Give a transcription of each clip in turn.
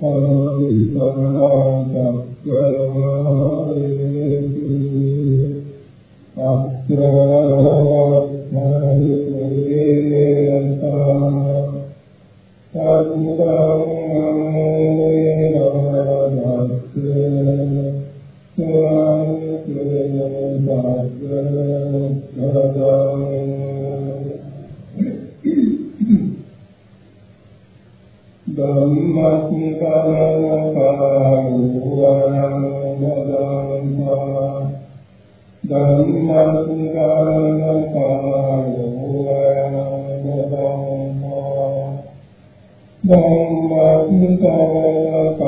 Thank you. ඉතිරියේ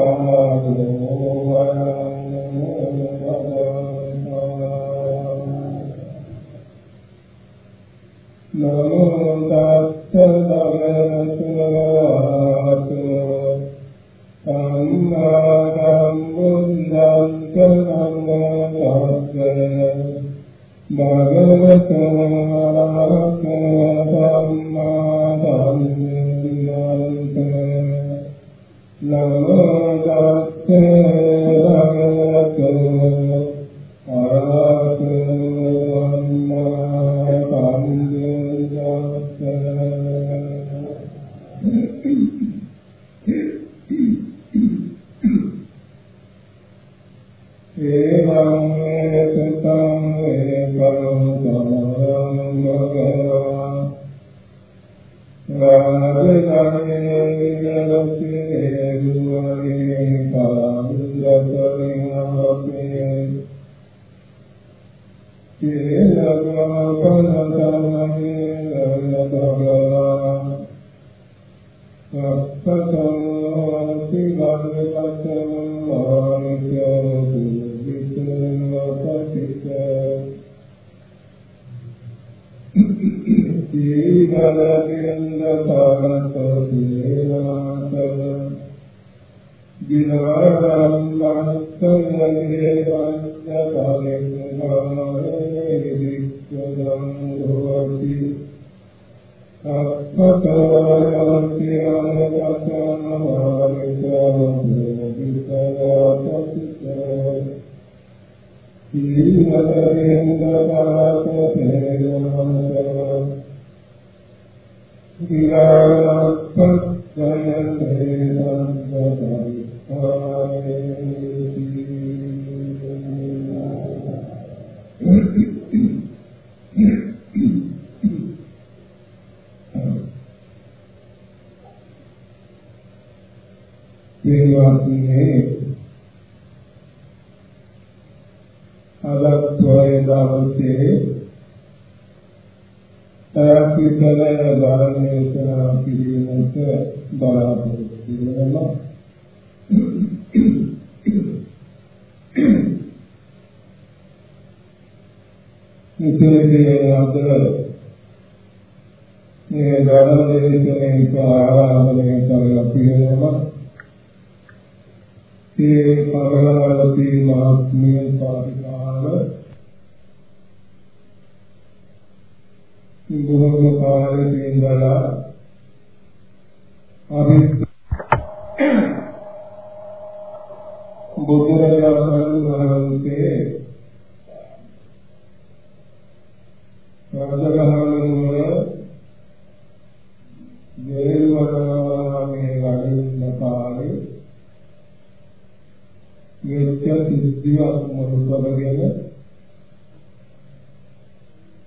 මෙච්චර සිද්ධියක් මොනතරගෙන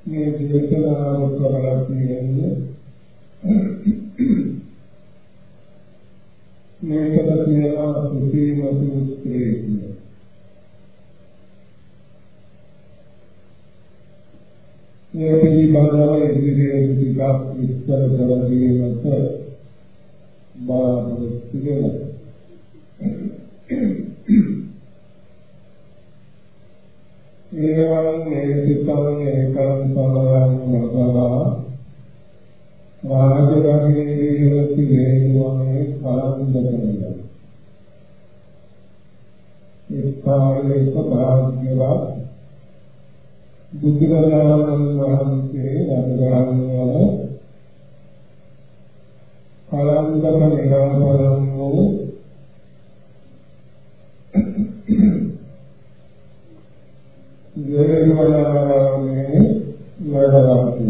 මේ දේශනාව කරලා තියෙන්නේ. මේකට කියනවා සුඛීම සූත්‍රය කියලා මේ පිළිබඳව ඉදිරියේ ටිකක් විස්තර කර දීමට බලාපොරොත්තු වෙනවා. ඒවං මේ සිතං ඒකං සමයං නබවා රාජගණේ විරති වේදුවනේ කලන්දකනවා. ඒ කාලේ භාග්‍යවත් බුදුරජාණන් වහන්සේ රජගහනුවර කලන්දක නිරාසරම් වූ යෝනිවදාමනේ වදාපති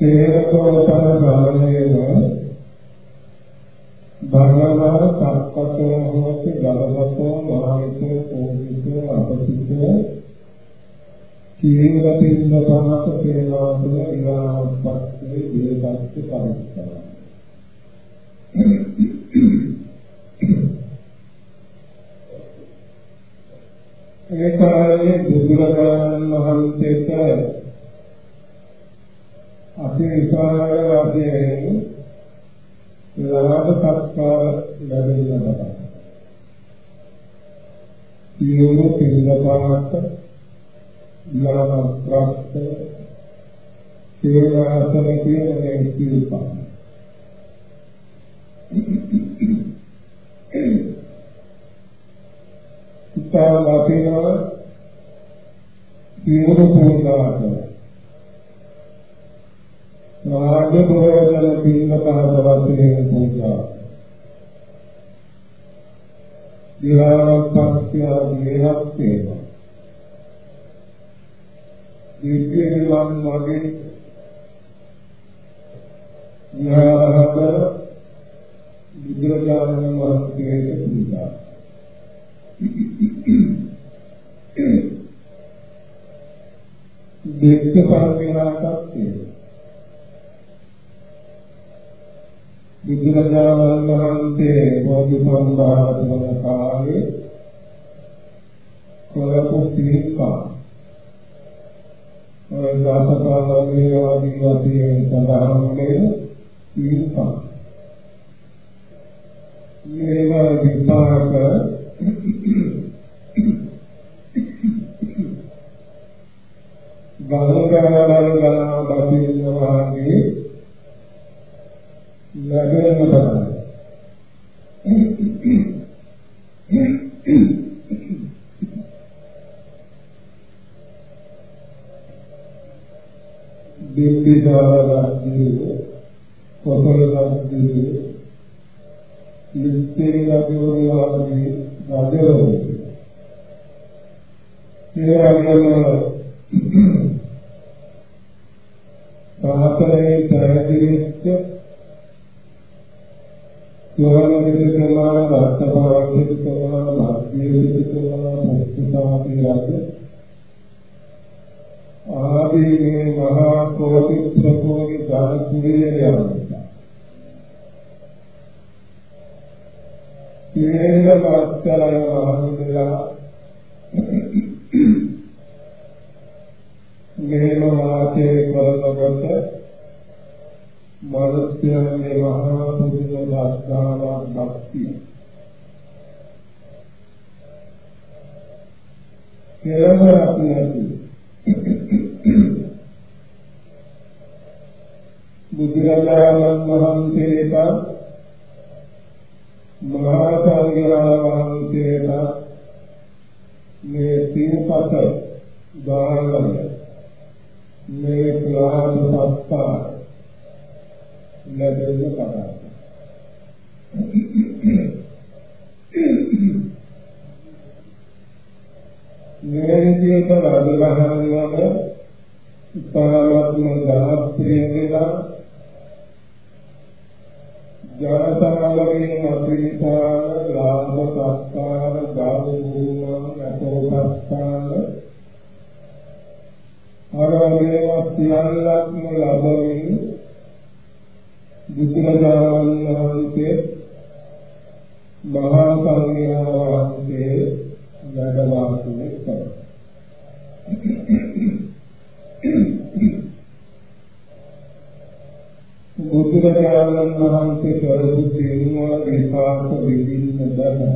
තේරතෝ සම්බන්ධේන භගවාර සක්කතෝ හෝති ගලවතෝ මහාවිතෝ පෝහිතෝ අපසිතෝ කීවතින්න පහත පේනාතුල ඉවාපත්ති දේපත්ති පරිස්සම ඒ කාලේ බුදුරජාණන් වහන්සේට අපි විශාල වශයෙන් ලාභ සත්කාර ලැබෙනවා. සියලු පිළිගපාත ලාභ ප්‍රාප්ත සේවාසන කියන මේ සිල්පා. ඉතාල අපේනවා සියලු පූර්ණාර්ථය රාග ප්‍රෝධන පින්නපාදවත්නේ පූජා විහාරපත්‍ය විහක්තේව දිව්‍ය නිවන් වගේ විහාරහත බුදුරජාණන් වහන්සේට පූජා දෙක්ක පරිණාමයක් තියෙනවා බුදුරජාණන් වහන්සේ බෝධිසම්භාර වන කාලේ කොළපු පිළිපා ඔය දාසකාලයේ ආදී වශයෙන් සඳහන් වෙන පිළිපා මේවා විපාක ගලගලවල ගලන බතින්න වාගේ ලැබෙන බලන්න. බිම්බිසාරගන්නේ කොසලගන්නේ ඉස්තේරගෝරවාගේ රජරෝ ඒවගේම සාතරේ පැහැදිලිච්ච යෝගන විදිත කරනවා වර්තමාන විදිත කරනවා භාග්‍ය විදිත කරනවා මුක්තිසාති රාජ්‍ය ආදී මේ මහා කෝටි ප්‍රකෝටි ධාතුවේ යනවා ඉරේන මාත්‍යලය මහන්දලා මේම වාසේ කරනකොට මනුෂ්‍යයන්ගේ මහා පුදුම දාස්කාවක් භක්තිය කෙලවරක් නැති. බුදුරජාණන් වහන්සේට මහා සංඝයා වහන්සේට මේ සිල්පත දානය මේ ප්‍රාණ සත්තා ලැබෙන්න පටන් නිරන්තරව රාජගහනවම ඉතාමත්ම ධනප්‍රිය වෙලා ජනසමාගමේ අපිරිසාර ලාභ සත්කාර ගෞරවයන් අපෝපස්ථාන අරමේව සියල්ලක්ම ලැබෙමින් බුදුරජාණන් වහන්සේ මහා සංඝයා වහන්සේ වැඩ වාසය කළා. බුදුරජාණන් වහන්සේ කරපු සිංහල විපාක විඳින්න බෑ.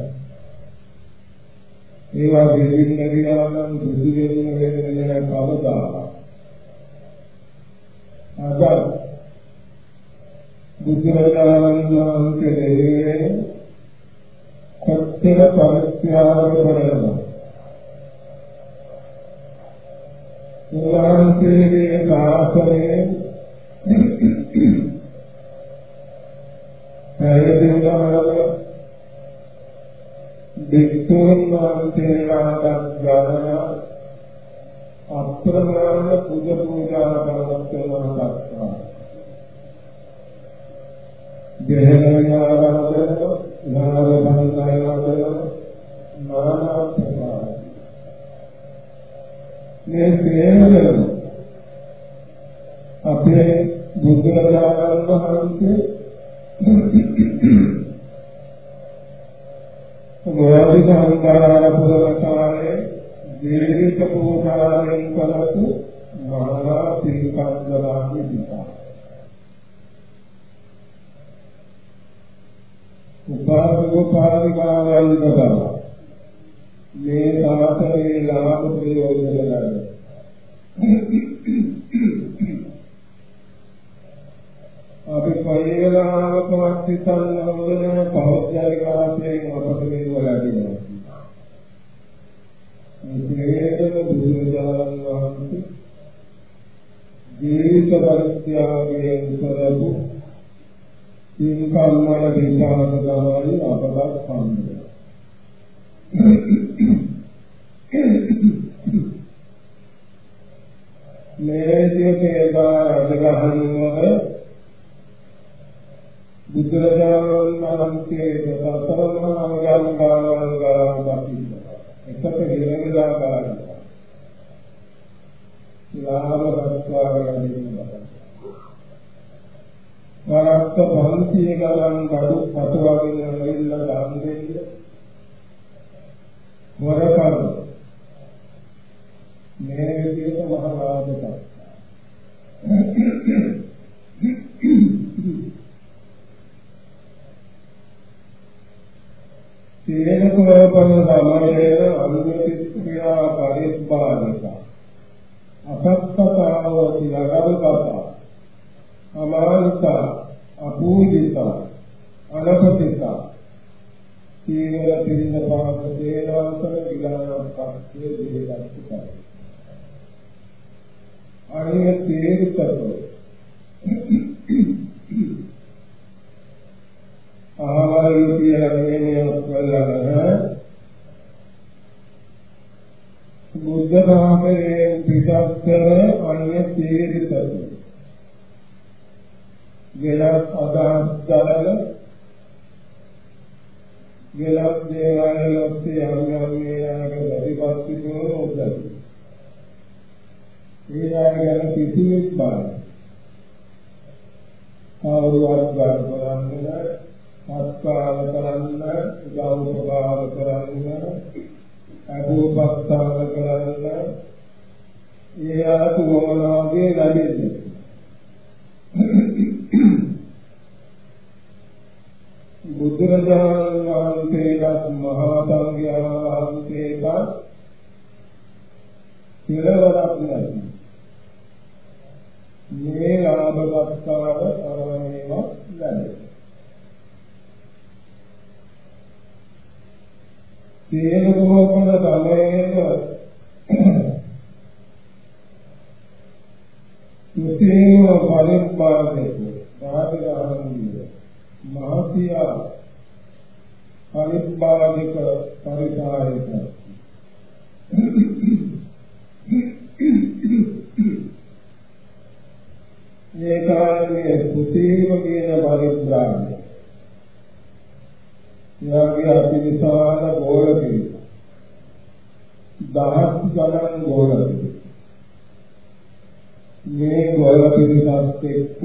ඒවා විඳින්න ගියා නම් බුදු වෙන්න වෙන්නේ කවදා. අද බුදුරජාණන් වහන්සේ කොච්චර පරිත්‍යාග කරනවා. උන්වහන්සේගේ ශාසනයේ පැයදිනවල භික්ෂුන් වහන්සේලාට ගණන අප්‍රමාණ පුජ පූජා කරනවා බෙහෙරණ ආරම්භන නාම සංසයන නානා ප්‍රකාර මේ ප්‍රේමවල අපේ බුදුරජාණන් වහන්සේ ගෝධි සංකාර පුරවකාරයේ දීර්ඝ පූජාවෙන් කරතු මහා පිරිකන්දලාගේ පිටා උපාසකෝපාසිකාවල් බදලා මේ සාසනයේ ලාභ ප්‍රයෝජන ගන්න. අපි පරිවලාවකවත් හිතන්න ඕන පෞද්ගලික ආශ්‍රයෙන් අපට වේවලාදිනවා. මේ බුදුරජාණන් වහන්සේ ජීවිත පරිත්‍යාගයෙන් කරපු සීකම්මල විචාර ගාමයි අපවත් සම්මත. මේ විදිහේ රජගහනුවර බුදුරජාණන් වහන්සේ සතරමහා ගංගාවල් ගාවකින් එකට ගෙලෙලා ගන්නවා. ලාභ රත්වාරගෙන වරක්ක පන්තිය ගණන් බඩු පතුවගෙන ලෙilla ගන්න දෙන්න වරකර මේ විදිහට මහරාජකම් සීලකෝපන සමයේ අනුමිත ක්‍රියා පරිස්බාධක අපත්තතාව සිලගල්කතා අමානිතා අපූජිතා අනපතිතා. සීල පිරින පාස දේවාසන විලාසක් පස්සේ දෙලක් කරයි අනිය තේරුතෝ ආවයි කියලා මෙන්නේ ඔක්කොල්ලා බුද්ධ ධර්මයේ පිටස්තර අනිය තේරුතෝ ගෙලක් අදහස් දරල ගෙලක් දේවාලය ඔස්සේ යන්නේ යනක ප්‍රතිපත්ති දෝන උදේ. ඊළඟ ගැන කිසිවෙක් බලන්න. කවුරුවත් ගන්න කරන්නේ සත්කාර කරන්න, උදව්පකාර කරන්න, අභෝපස්ථාන කරන්න, ඒ අතු මොනවාගේ ලැබෙන්නේ. බුදුරජාණන් වහන්සේලාත් මහා සංඝයා වහන්සේලාත් කෙලවරක් නැති මේ ලාභවත්තාව අරණේම ලැබේ. තේන කොහොමද තමයික මුස්ලිම් පරිපාලකයෝ සාධිකාරණිය මහතියා පරිපාලක පරිසායක මේ කාර්යයේ සුතීව කියන පරිත්‍රාණය. යාගේ අතිවිශාල ගෝලකේ. දහස් ගණන් ගෝලකේ. මේ ගෝල පිරිසත් එක්ක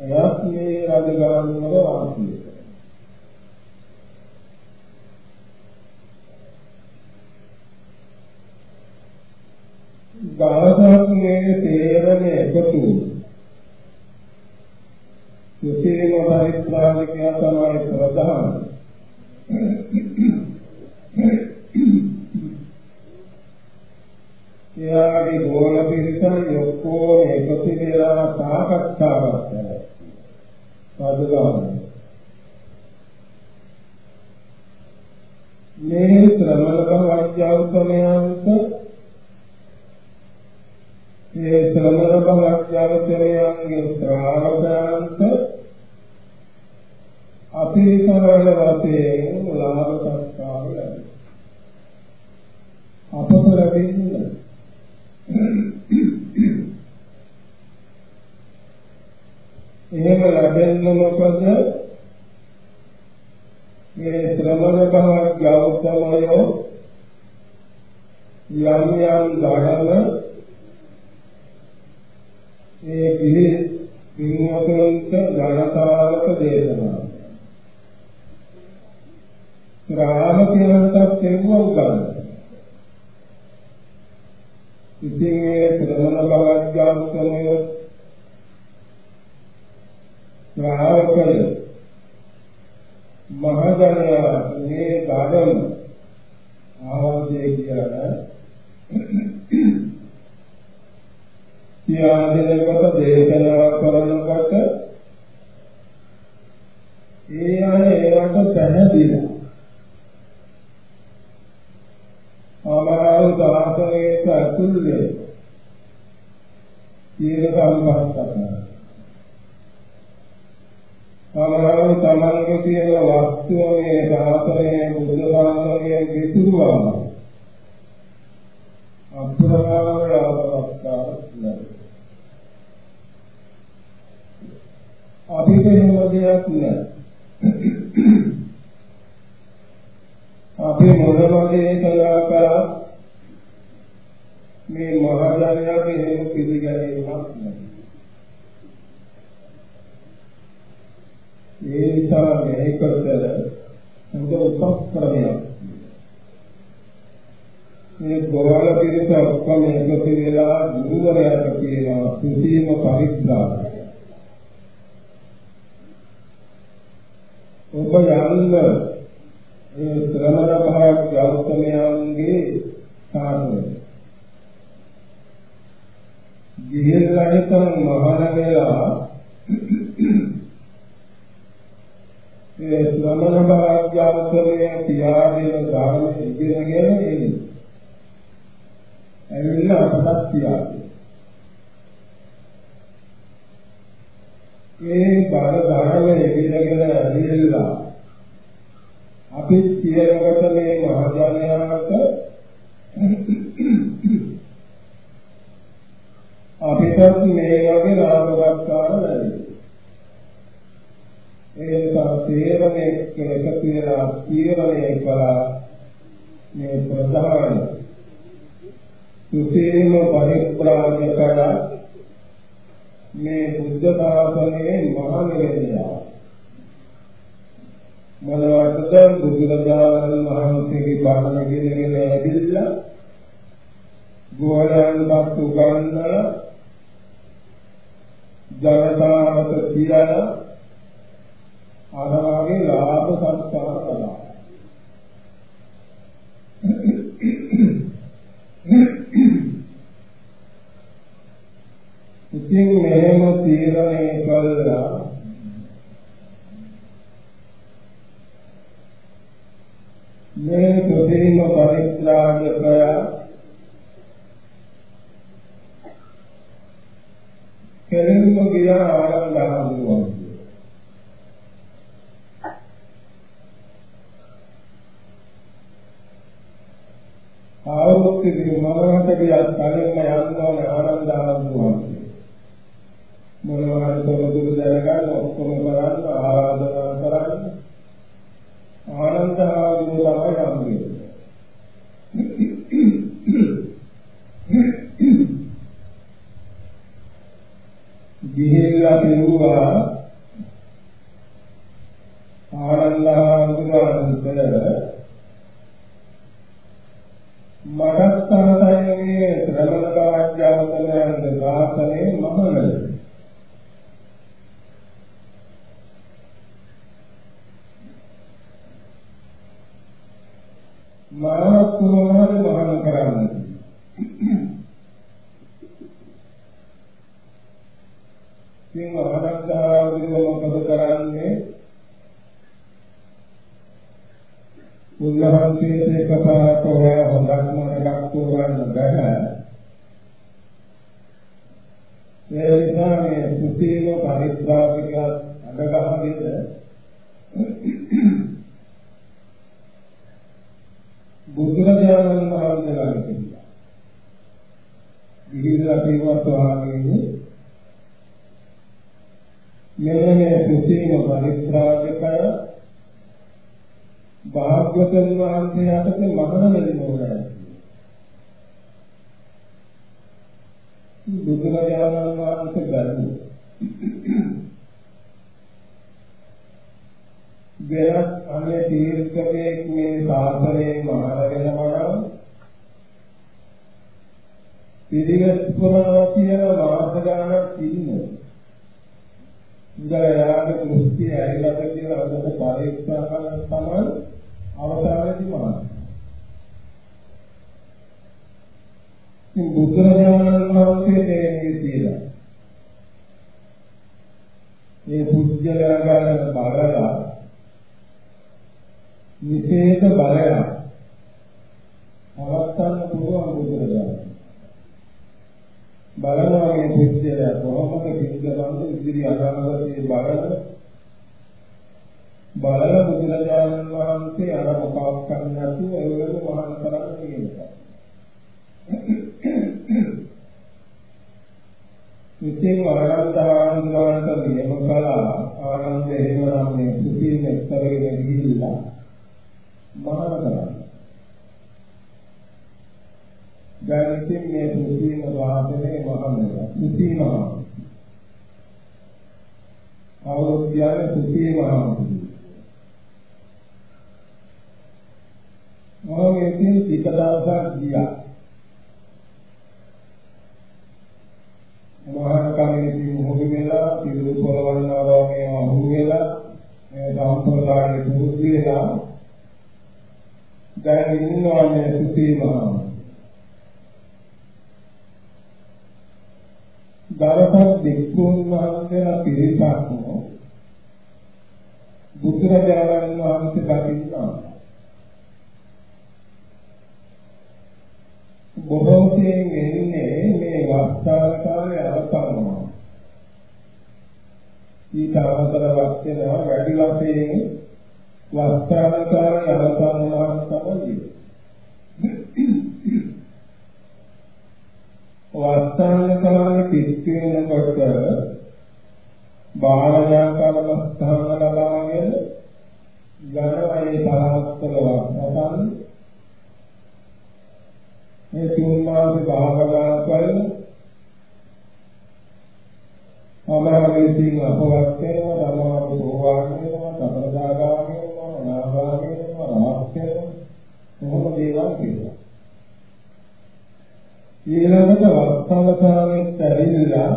එයත් මේ රජගහන වල වාසය දහසක් මේ තේරණ එකතු මුස්ලිම් පරිත්‍රාණිකයා තමයි ප්‍රධාන. එයාගේ ගෝල පිරිස ඔක්කොම එකතු වෙලා සාකච්ඡාවක් කරනවා සාදුගාමී මේ ශ්‍රමණ භවඥාන්තමයන්ට මේ ශ්‍රමණ භවඥාන්තමයන්ගේ ශ්‍රාවකයන්ට අපි කරවල වශයෙන් ලාභ සත්කාර ලැබෙනවා. අපට ලැබෙන්නේ එහෙම ලැබෙන්නේ මොකද මේ ශ්‍රමණ භාව ගෞතමයෝ යම් යම් ධර්ම ඒ කිලි පින්වතුන්ට ධනතාවක දේශනා ශ්‍රාවකයන්ට තෙරුවන් ගන්න. ඉතින් ඒ ශ්‍රමණ භාව ගෞතමයෝ ශ්‍රාවකයෝ මහජනයා මේ ධර්ම ආවර්ජය කියලා කියාදෙනකොට දේශනා කරනකොට ඒ අය ඒවට පැහැදිලා සාසනයේ ඇතුල්වේ සීල සම්පත් කරනවා සමහරව තමන්ගේ තියෙන වස්තුව මේ සාසනයේ බුදු සාසනයේ විතුරුවම අත්තරාවල අවස්ථාව නැහැ. අපිට එහෙම දෙයක් නැහැ. අපි මොනවදේ කළා කරා මේ මහජනයාගේ එහෙම පිළිගැනීමක් නැහැ. ඒ නිසා මේකට හොඳ උපක්‍රමයක් මේ ගෝවාල පිළිස ඔක්කොම එකතු වෙලා ගුරුවරයාට කියනවා සුසීම පරිත්‍රාණය ඔබ යන්න මේ ශ්‍රමණ භාග ගෞතමයන්ගේ සාධන ගිහිල්ලා හිටන් මහාන වෙලා ඒ ශ්‍රමණ භාග්‍යවතරයේ තියාගෙන ධර්ම ඉගෙනගෙන එන්නේ. ඇවිල්ලා අපට තියාගෙන. මේ බාල ධර්ම ඉගෙනගෙන ඇවිල්ලා අපි කියනකොට මේ මහජනයාට අපිටත් මේ වගේ ලාභවත්කාර ලැබෙනවා. ඒ නිසා තේරණය කෙරෙක කියලා තීරණය කළා මේ ප්‍රධාන සුසීම පරිප්‍රාණය කළා මේ බුද්ධ ශාසනයේ මහානිරේය මොනවටද බුදුරජාණන් වහන්සේගේ බණ ඉගෙනගෙන ඇවිල්ලා ගෝලයන් බත් උගන්වලා ජනතාවට කියලා ආනවාගේ ලාභ සංස්කාර කළා. ඉතින් මෙහෙම තීරණය කළා මේ සුදීම පරිත්‍රාජකය කෙලින්ම ගියා ආනන්ද හඳුනනවා ආවෘත්ති විමරණට ගියත් කලින්ම යන්න ඕනේ ආනන්ද ආනන්දුවා. මොනවා හරි තොරතුරු දැනගන්න ඔක්කොම කරන්න ආරාධනා කරන්න. ආනන්ද ආනන්දුවා තමයි ගිහිල්ලා පිරුවා ආනන්ද ආනන්දුවා මටත් තමයි ශ්‍රමණ කාර්යවලයන් වාසනේ මහමල මානව කුමාර මහාන කරන්නේ ඉතින් ආනන්දා විදිහම කරන්නේ උන්වහන්සේට එකපාරට ඔය හොඳක් මොනක් කරන්න බෑ. ඒ නිසා මේ සුසීල පරිත්‍රාජික අඩගහගෙන බුදුරජාණන් වහන්සේ ළඟට ගියා. ගිහිල්ලා කිව්වත් වහන්සේ මෙන්න මේ සුසීල පරිත්‍රාජිකය භාග්‍යවතුන් වහන්සේ යටතේ මහණ වෙන්න ඕනේ. බුදුරජාණන් වහන්සේ ගන්නේ වෙනත් අනේ තීර්ථකයෙක් මේ ශාසනයේ මහණ වෙනවා නම් පිළිවෙත් පුරනවා කියලා මාස ගානක් ඉන්නවා. ඉඳලා යාගේ දෘෂ්ටි ඇරිලාද කියලා අදට පරීක්ෂා කරන තමයි අවසානයේදී මාන. ඉතින් බුදුරජාණන් වහන්සේ දෙන්නේ කියලා. මේ පුජ්‍යලයා ගන්න බලලා විශේෂ බලයක් අවස්ථාන පුළුවන් බුදුරජාණන්. බලනවා මේ පුජ්‍යලයා කොහොමද කිසිදවන්ත ඉදිරි අනාගතයේ බලන බලන බුදුරජාණන් වහන්සේ අර මොකක් කරන්න නැතුව ඒවලු මහාන කරන්න කියනවා. ඉතින් ආනන්දහාමුදුරන්ට නියම කළා ආනන්ද එහෙමනම් මේ සුපින් එක්තරගෙන ගිහිල්ලා මහාන කරන්න. දැන් ඉතින් මේ සුපින් වාදනේ මහානලා සුපින් මහා. අවුරුද්දයන් සුපින් මහා. මම ඉතින් ටික දවසක් ගියා. මහාන කමේදී මොහොත වෙලා පිළිවෙල පොරවන්නවා වගේ අහු වෙලා මේ සම්ප්‍රදායේ පුරුදු වෙලා දැන් ඉන්නවා මේ සුතී මහා. දරපත් දෙක්කුන් වහන්සේලා පිරිසක් බුදුරජාණන් වහන්සේ දකින්නවා. බොහෝසෙන් එන්නේ මේ වස්තාවකාරය අවසන්නවා. ඊට අමතරව වෙනවා වැඩි වශයෙන් වස්තාවකාරය අවසන්නවා තමයි. වස්තාවකාරය පිටු වෙනකොට භාවනා කර්මස්ථාන ලබාගෙන යනවා ඒ තරහස්තල වස්තන් මේ තුන් මාස භාවනා කරන අමරණයෙන් අපවත් වෙනවා ධර්මාව සෝවාන් වෙනවා සතරදාගාම වෙනවා අනාගාම වෙනවා රහත් වෙනවා මොහොම දේවල් කියනවා ඊළඟට වස්තවතාවෙත් ඇවිල්ලා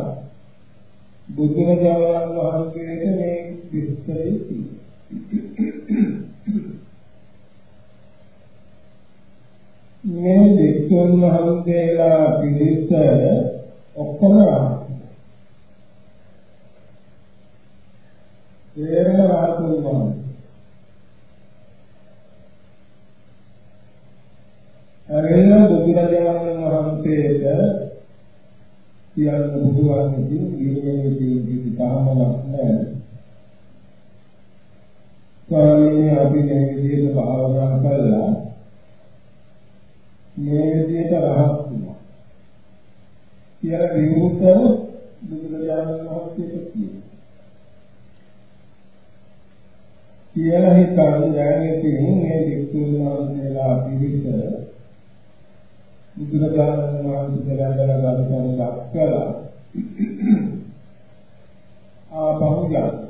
බුදුරජාණන් වහන්සේට මේ විස්තරය තියෙනවා මේ දෙක්තුන් වහන්සේලා පිළිස ඔක්කොම තේරෙන රාතුන් වහන්සේ. ඇවිල්ලා බුදුරජාණන් වහන්සේට කියන්න බුදුන් විසින් ගිරිමේදී පිටාමලක් නැහැ. ස්වාමීනි අපි මේ විදිහට භාවනා කළා මේ විදිහට රහත් වුණා. කියලා විමුක්තව බුදුරජාණන් වහන්සේට කියනවා. කියලා හිතන දැනෙකින් මේ වික්තුන් වහන්සේලා පිළිස බුදුරජාණන් වහන්සේ ළඟ ගන්න ලක්කලා ආපහු යනවා.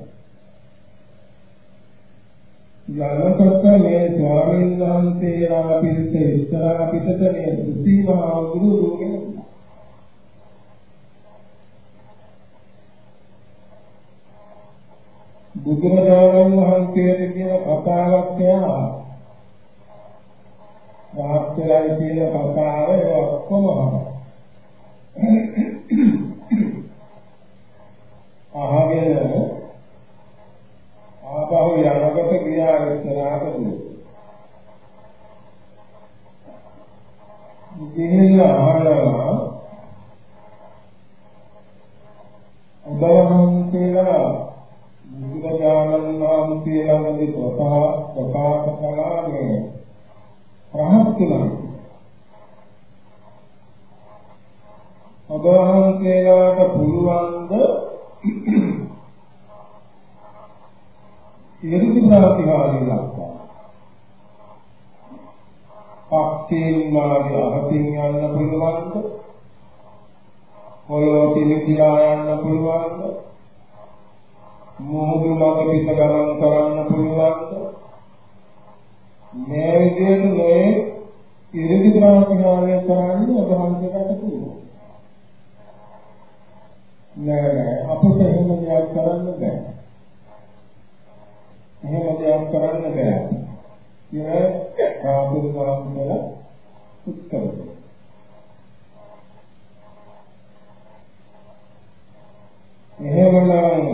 යනකොට මේ ස්වාමීන් වහන්සේලා පිළිස ඉස්සරහ පිටත මේ සුසීමා ගුරු දුගෙන බුදුරජාණන් වහන්සේට කියන කතාවක් කියනවා. රාත්‍රියේ කියන කතාව ඒ ඔක්කොම අහගෙන ආපහු යනකොට ගියා ඉස්සරහට දුව. ගිහිල්ලා අහනවා උදවහන්සේලා බුදුරජාණන් වහන්සේලාගේ ප්‍රකා ප්‍රකාශ කළානේ රහත් කියලා. උදවහන්සේලාට පුළුවන්ද ඉරිදි ප්‍රතිහාරය ලක්වා අක්කේන් මාගේ අහකින් යන්න පුළුවන්ද? පොළොව පිළිකිලා යන්න පුළුවන්ද? මොහොදු මඟ පිට ගමන් කරන්න පුළුවන්ද? මේ විදිහට මේ ඉරිදි ප්‍රාතිහාරය කරන්නේ ඔබ හන්දකට පුළුවන්. නෑ නෑ අපිට එහෙම දෙයක් කරන්න බෑ. එහෙම දෙයක් කරන්න බෑ. කියලා රාහුල වහන්සේලා උත්තර දෙනවා. එහෙමනම්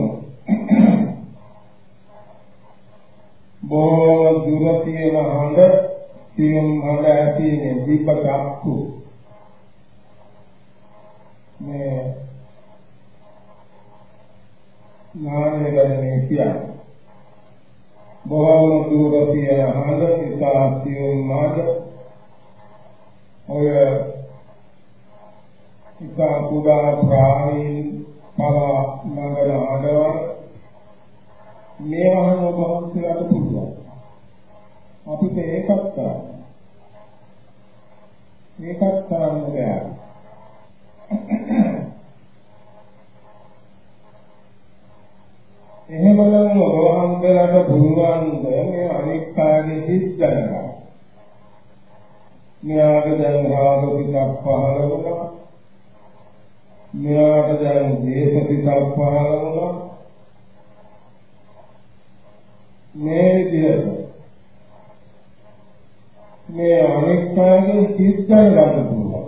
බොහෝ දුර තියෙන හඬ සියුම් හඬ ඇති දීප චක්කු මේ ඥානය ගැන කියන්නේ. බොහෝ දුර තියෙන හඬ ඉතා සියුම් හඬ. ඔය ඉතා කුඩා ප්‍රාණීන් පවා නගර හඬවල් මේවා ඔබ වහන්සේලාට පුළුවන්. අපිට ඒකත් කරන්න. ඒකත් කරන්න බෑ. එහෙමනම් ඔබ වහන්සේලාට පුළුවන් මේ අනික් කාගේ හිත් ගන්නවා. මෙයාගේ දැන් රාග පිටක් පහළ වුණා. මෙයාට දැන් දේශ පිටක් පහළ වුණා. මේ විදිහට මේ අනිත්‍යයේ සිත් ගන්න පුළුවන්.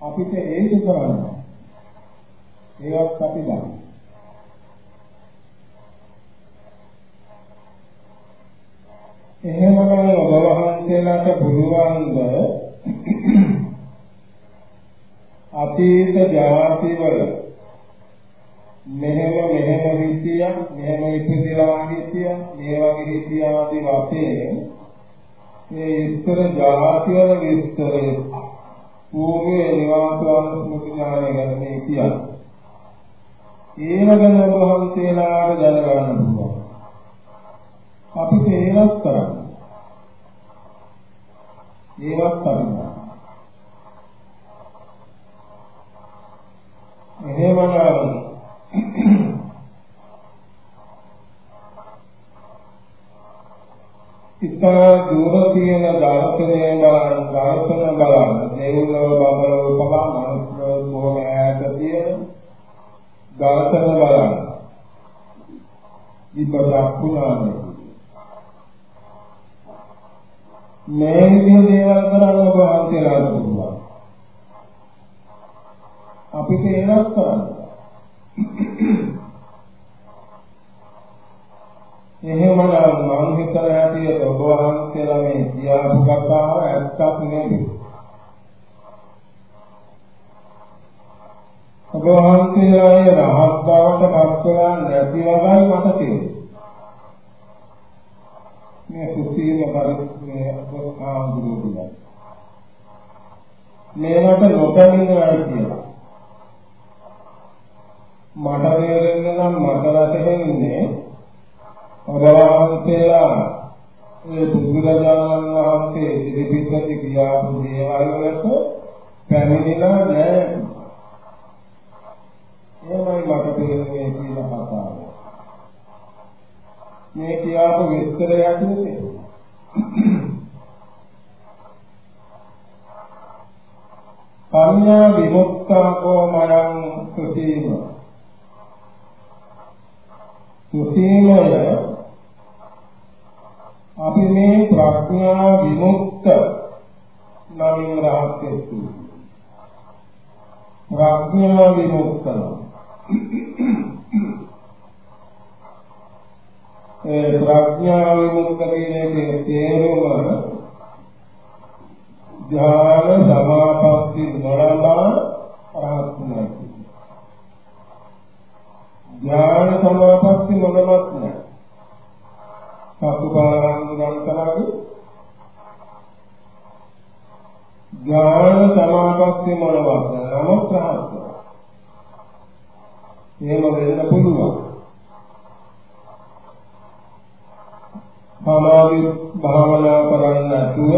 අපිට ඒක කරන්න. ඒවත් අපි ගන්න. එහෙමනම් ඔබ වහන්සේලාට පුළුවන්ද අතීත ජාතිවල මෙහෙම මෙහෙම හිතියා මෙහෙම ඉපදලා හිතියා මේ වගේ හිතියා ආදී වශයෙන් මේ ඉස්තර ජාතිවල විස්තරය පූර්වයේ නිවාසවල ස්මෘති ඥානය ගැන මේ කියන්නේ. ඒව ගැන ඔබ වහන්සේලාට දැනගන්න පුළුවන්. අපිට ඒවත් කරන්න. ඒවත් කරන්න. එහෙමනම් ඉතා දුර තියෙන දර්ශනය බලන දර්ශන බලන දෙව්ලොව බබලව පවා මනුස්ස බොහොම ඈත තියෙන දර්ශන බලන විපදක්ුණානේ මේ විදිහ දේවල් කරන්න ඔබ හන්සලාට පුළුවන් අපිට ඒවත් කරන්න එහෙමනම් මම හිතන හැටියට ඔබ වහන්සේලා මේ කියාපු කතාව ඇත්තක් නෙවෙයි. ඔබ වහන්සේලා ඒ රහත් බවට පත් වෙලා නැති වගයි මට තේරෙන්නේ. මේ කුසීල පරිපූර්ණයේ අත්කාඳුරුලා. මේකට නොපැමිණෙනවා කියලා. මට තේරෙන්නේ නම් මට රටෙන්නේ ඔබ වහන්සේලා ඒ බුදුරජාණන් වහන්සේ ඉදිරිපිට කියාපු දේවල් වලට පැමිණිලා නැහැ. එහෙමයි මට තේරෙන්නේ කියන කතාව. මේ කියාපු විස්තරයක් නෙමෙයි. කන්‍යා විමුක්තා කෝමයන් සුසීම සුසීමය අපි මේ ප්‍රඥා විමුක්ත නමින් රහත් ප්‍රඥා විමුක්ත. ඒ ප්‍රඥා විමුක්ත කියන එකේ තේරුම ඥාන සමාපatti නොලබා රහත් වෙනවා. ඥාන සමාපatti මොනවත් නැහැ. සතුපාරංග ගන්තරගේ ඥාන සමාපatti මොනවත් නැහැ. නමුත් රහත් එහෙම වෙන්න පුළුවන්. සමාධි භාවනා කරන්න නැතුව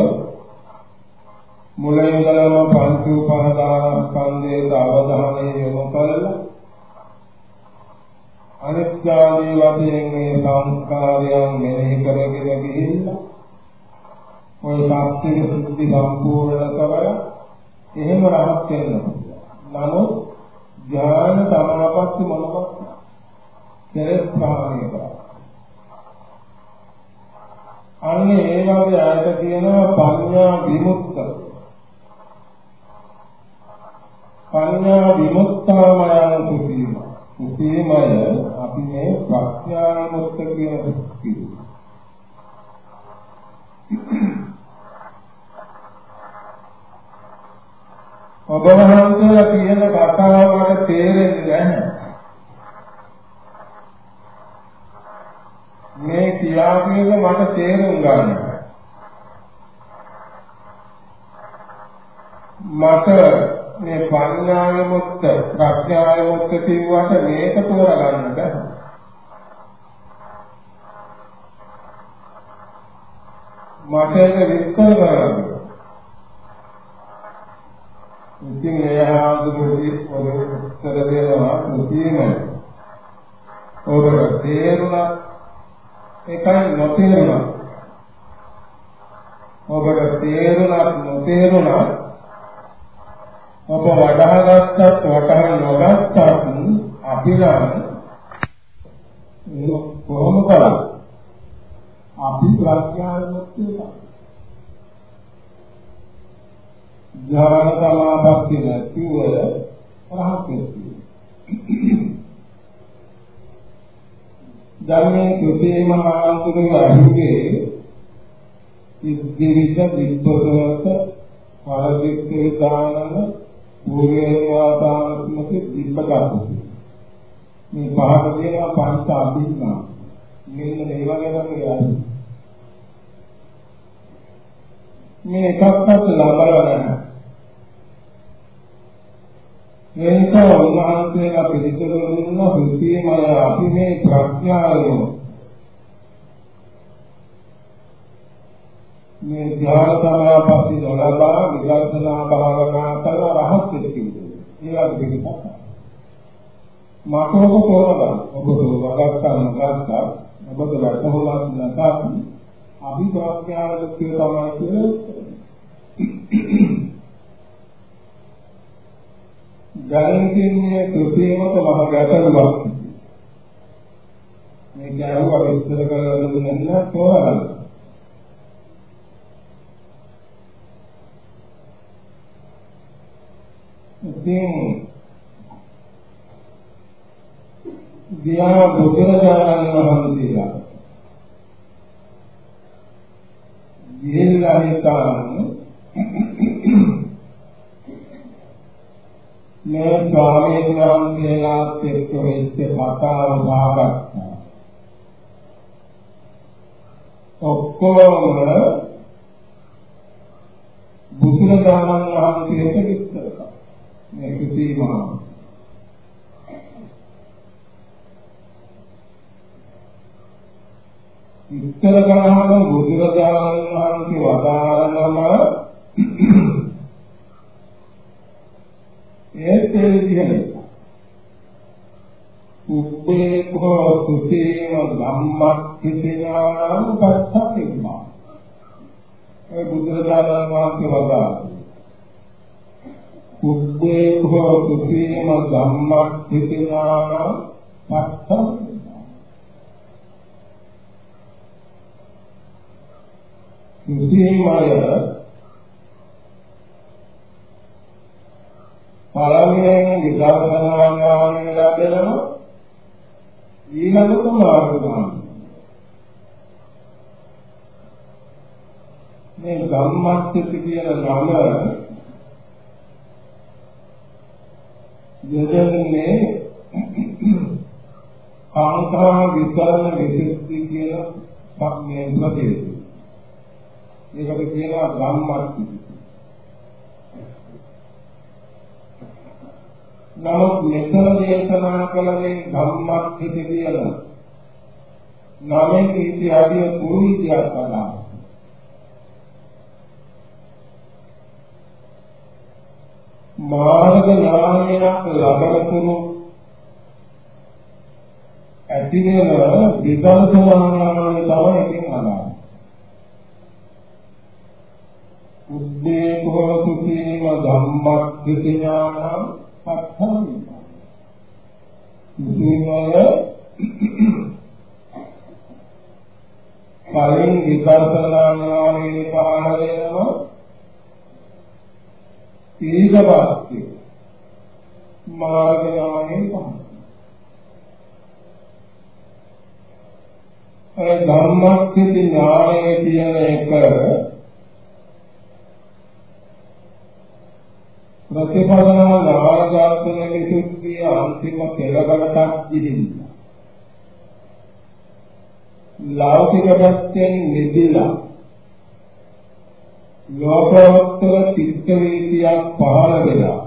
මුලින්දලම පංච උපාදානස්කන්ධයේ අවධානය යොමු කරලා අනිත්‍යදී වශයෙන් මේ සංස්කාරයන් මෙනෙහි කරගෙන ගිහිල්ලා ඔය සාක්ෂික සුද්ධි සම්පූර්ණ කරලා එහෙම රහත් වෙන්න නමුත් ඥාන සමාපatti මොනවත් කෙලෙස් ප්‍රහාණය කරා අන්නේ ඒ වගේ ආයත කියනවා පඤ්ඤා විමුක්ත. පඤ්ඤා විමුක්තාමයන් කුසීම කුසීමය අපි මේ ප්‍රඥා මුක්ත කියන කිව්වා ඔබ වහන්සේලා කියන කතාව මට තේරෙන්නේ නැහැ මේ කියාපේක මට තේරුම් ගන්න. මට මේ පඤ්ඤාය මුක්ත ප්‍රඥාය මුක්ත කියුවට මේක තෝරගන්න බෑ. මට ඒක විස්තර කරන්න. ඉතින් ඒ ආන්දෝලනයේ ඔය උත්තර දෙනවා මුතියමයි. ඔබට තේරුණා ඒකයි නොතේරුණා. ඔබට තේරුණත් නොතේරුණත් ඔබ වඩා ගත්තත් වටහා නොගත්තත් අපි නම් කොහොම කරා අපි ප්‍රඥාවන්තය ඥාන සමාපatti නැතිව රහත් වෙනවා. ධර්මයේ කෘතේම මහාන්තුකේ අහිගේ ඉද්දිවිද විද්වසවත පරදික්කේ දානන පූර්වේවාදාත්මක දීපකප්පු මේ පහට දෙනවා පංච අභිඥා මෙන්න මේ වගේ තමයි මේ එකක්වත් ලබලා නැහැ. ඒ නිසා උන්වහන්සේලා පිළිතුරු දුන්න හෘතියමය අපි මේ ප්‍රඥාවම මේ ධ්‍යාන සමාපatti නොලබා විදර්ශනා භාවනා කරලා රහත් වෙන්නේ. ඒවා දෙකක්. මතක තෝරගන්න. ඔබ වගත්තම ගත්තා. ඔබට වැටහුණා නැත්නම් අභිප්‍රඥාවල කියලා තමයි ගණිතින්නේ කෘතියමත මහ ගැටලුවක්. මේ ගැහුවා විස්තර කරලා දුන්නා තෝරගන්න. ඉතින් ගියා බුදුරජාණන් වහන්සේලා ගිහිල්ලා හිටාන්නේ මේ ස්වාමීන් වහන්සේලාත් එක්ක වෙච්ච කතාව දාගත්තා. ඔක්කොම බුදුරජාණන් වහන්සේට විස්තර කළා. මේ කිසිමහා විස්තර කරනකොට බුදුරජාණන් වහන්සේ වදාළනම ඒත් ඒ විදිහට උපේ කෝ සුතේව ධම්මක්ඛිතයානම් පස්සතිම්මා ඒ බුදුරජාණන් වහන්සේ වදාළා උපේ කෝ සුතේව ධම්මක්ඛිතයානම් පස්සතිම්මා සුතේමය පළමුවෙන් විදර්ශනා ඥානය ලැබෙනවා ඊළඟට මාර්ගඥාන මේ ධම්මච්චති කියන නම යදන්නේ කාංකා විතරණ විසුද්ධි කියන සම්මේ ප්‍රතිවිද. මේකට කියනවා ධම්මච්චති. නමුත් මෙතන දේශනා කළේ ධම්මක්ඛිත කියලා. නමෙන් ඉති ආදී කුරුවිදියක් පදා. මාර්ග ඥානයක් ලබනතුරු ඇති වෙන විකල්පමානය තමයි ඉතින් අනාගත. උද්දේ කෝසු කීම ධම්මක්ඛිත ඥානං පත්තමි. ඉතිමය කලින් විකල්පනා ඥානයේ පහළ වෙනවා ඊට පස්සේ මාර්ග ඥානෙ පහළ ඒ ධම්මස්ථಿತಿ ඥානය කියන එක ප්‍රතිපදනා ඥානගාතන විසුද්ධිය අන්තිම කෙළවරටක් ඉදින්න. ලෞකික පැත්තෙන් නිදිලා ලෝකෝත්තර චිත්ත වීතියක් පහළ වෙලා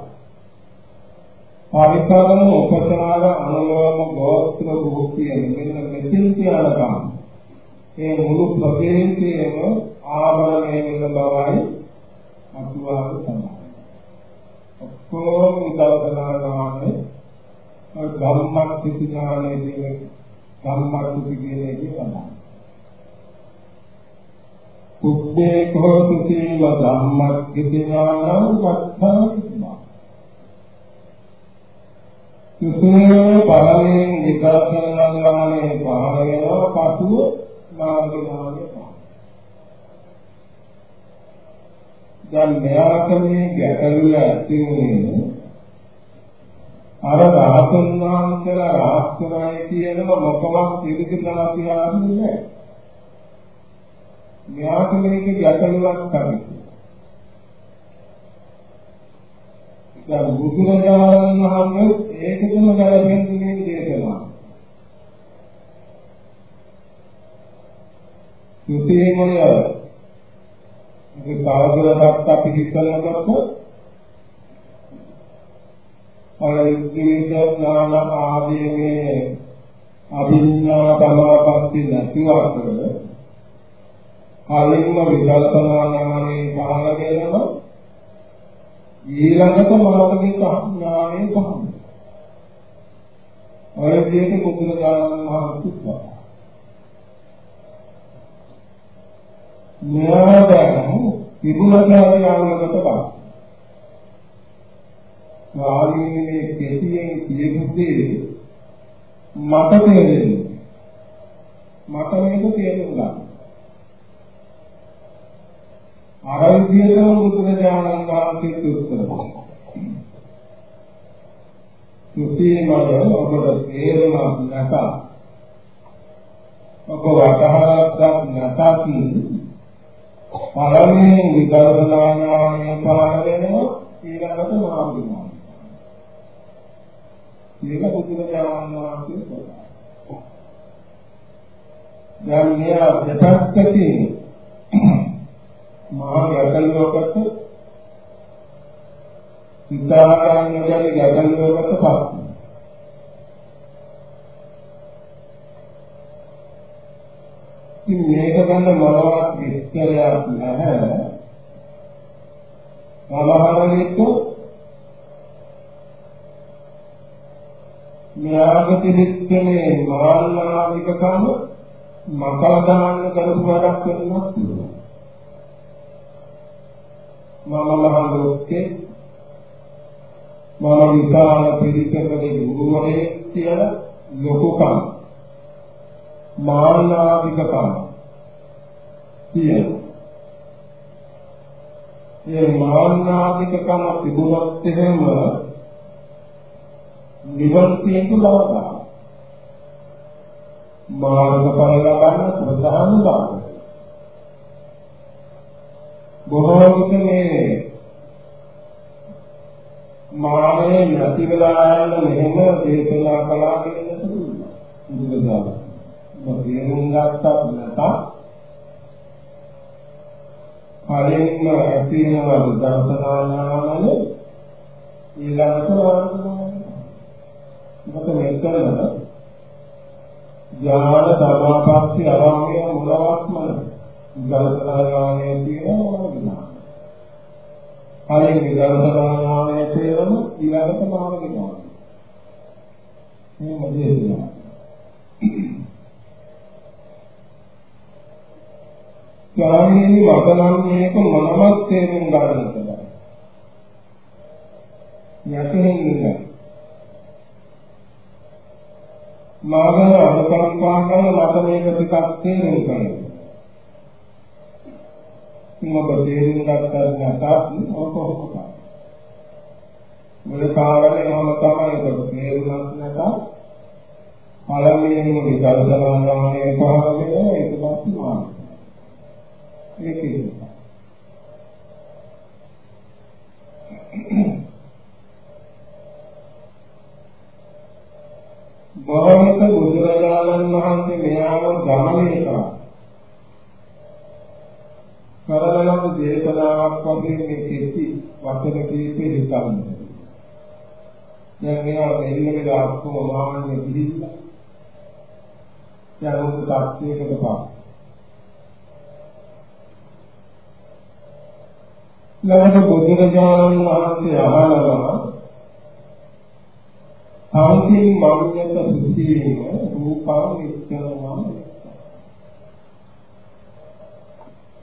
පරිපාලන උපසනාර අනුලෝම ගෝත්‍ර භූතිය මෙන්න මෙතින් කියනකම් ඒ මුළු ප්‍රදේශයේම ආවරණය වෙන බවයි අතුවාද තමයි. ඔක්කොම විකල්පනා ගානේ ධම්මක් සිති ඥානයේදී ධම්මක් සිති කියන්නේ තමයි. උද්දේ කෝති සීව ධම්මක් සිති ඥානං වත්තං සුසුනේ පරමයෙන් විකල්පන ඥානයේ පහළ වෙනවා පසුව මාර්ග ඥානය දැන් මෙයාකමේ ගැටලුව ඇති වෙන්නේ අර රහතන් වහන්සේලා රාස්තුනායි කියනම මොකවත් පිළිගලා කියන්නේ නැහැ. මෙයාකමේ ගැටලුවක් තමයි. දැන් බුදුරජාණන් වහන්සේ ඒකටම ගැලපෙන්නේ දේශනා. සුතේ මොනිය මේ කාවදලට අපි හිතනකොට අයිතිවිද ඥාන ආදී මේ අභිඥා තමපත්ති නැතිවකට කලින්ම විකල්පනා ඥානේ පහළ වෙනවා ඊළඟට මාර්ගික ඥානය පහළ. ඔය විදිහට බුදුරජාණන් වහන්සේ කිව්වා. න්යායයෙන් තිබුණාකාරයකට බලන්න. වාගීනේ කෙටියෙන් කියපුදී මට තේරෙන්නේ මට මේක තේරුම් ගන්න. අර විදිහටම බුදුරජාණන් වහන්සේ උත්තර දුන්නා. සුසීමය ඔබට තේරුමක් නැත. ඔබ වටහාගත් නැතත් පළමුවෙන් විකල්පනා ඥානය පහළ වෙනවා ඊළඟට මාර්ග ඥානය. මේක බුදුරජාණන් වහන්සේ කළා. දැන් මෙයා දෙපැත්තකින් මහා ගැටලුවකට හිතාගන්න ගැන ගැටලුවකට පත් ඉතින් මේක ගන්න මොනවත් විස්තරයක් නැහැ. සමහරවිට න්‍යාගතිනිත්‍යනේ මාල්ලාවිකකම මකල දාන්න කරපු වැඩක් වෙනවා කියලා. මම මහන්දොස්කේ මම විකාල පිළිකරේ ගුරුවරයෙක් කියලා ලොකුකම් මානාවිකකම් කියන ඒ මානාවිකකම තිබුණොත් එහෙම නිවන් තියෙන්න ලබනවා මාර්ගඵල ලබන්න ප්‍රධාන බව බොහෝ විට මේ මානෙ නැති වෙලා යන මෙහෙම දේශනා කළා කියන බුදුදහම. මම තේරුම් ගත්තත් නැත. කලින්ම ඇතිවෙනවද දර්ශනානාමල ඊළඟට මොකද මෙතන ඥාන සමාපatti අරාමයේ මුලවත්ම නැහැ. ගල්පනාගාමයේ තියෙන මොනවද? කලින් විදර්ශනාඥානය තේරම ඊළඟට මාර්ග ඥානය. මේ මොදේශනා. ඥානෙනි වදනම් මේක මොනවත් තේරුම් ගන්න බෑ. යකෙන්නේ මාගම අනුකම්පා කරන මට මේක ටිකක් තේරුම් ගන්න. මොකද තේරුම් ගත්තත් නැතත් ඔක ඔක. මුල කාලේ එහෙම තමයි ඒක තේරුම්ක් නැතත් පළවෙනිම විදර්ශනා ඥානය පහළ වෙනවා ඒක පස්සේ මාර්ගය. ඒකේ බවමක බුදුරජාණන් වහන්සේ මෙයාව ගමනය කළා. කරලලක දේශනාවක් වශයෙන් මේ කෙටි වචන කීපෙ හිතන්නේ. දැන් මෙයා දෙල්ලේ දාස්කෝ මාන්නේ පිළිilla. දැන් උත් තාක්ෂයකට පා. ළඟට බුදුරජාණන් වහන්සේ අහනවා සාන්තින් මෞර්යත සුසීම රූපා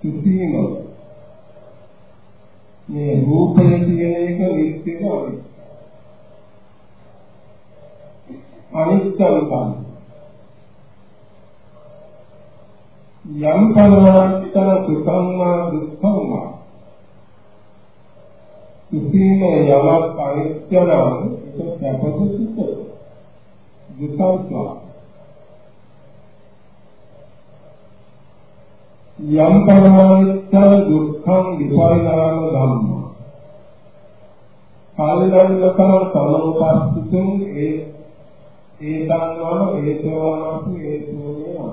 විච්ඡනවා සුසීම මේ රූපය කියන එක විච්ඡේද අනිත්‍යවකම් යම් පරවත්තන සුඛං වා දුක්ඛං වා සුසීම යමක් අනිත්‍ය නම් සැපසුත දුකල්වා යම් පරමාර්ථ දුක්ඛං විපරිණාම ධම්ම. කාලයන්කම සමනුපස්සිතුන් ඒ ඒ දන්වන හේතුවනසු හේතුවේ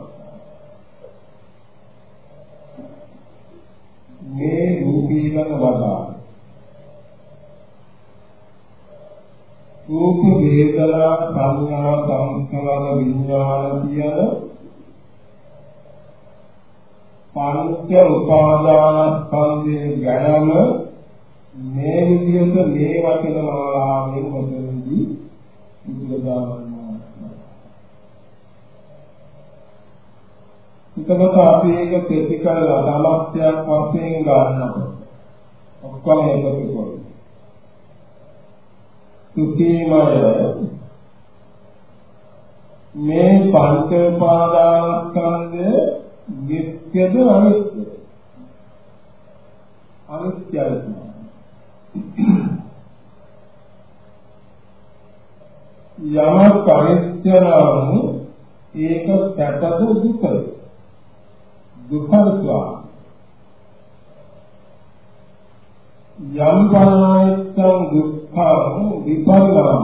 මේ රූපීකන වදා. රූප වේදනා සංඥා සංස්කාර විඥාන කියන පංච උපාදානස්කන්ධයේ ගැනම මේ විදිහට මේ වචන මාලාවෙන් මොකදදී බුදුරජාණන් එතකොට අපි ඒක තෙති කරලා සමස්තයක් වශයෙන් ගන්නවා. ඔක්කොම එකතු කරලා සුඛීමය මේ පංච උපාදානස්කන්ධය නිත්‍යද අනිත්‍යද? අනිත්‍යයි. යමක් අනිත්‍ය නම් ඒක සැපද දුකද? දුකල්වා යම් පරායත්තං දුක්ඛං විපරිණාම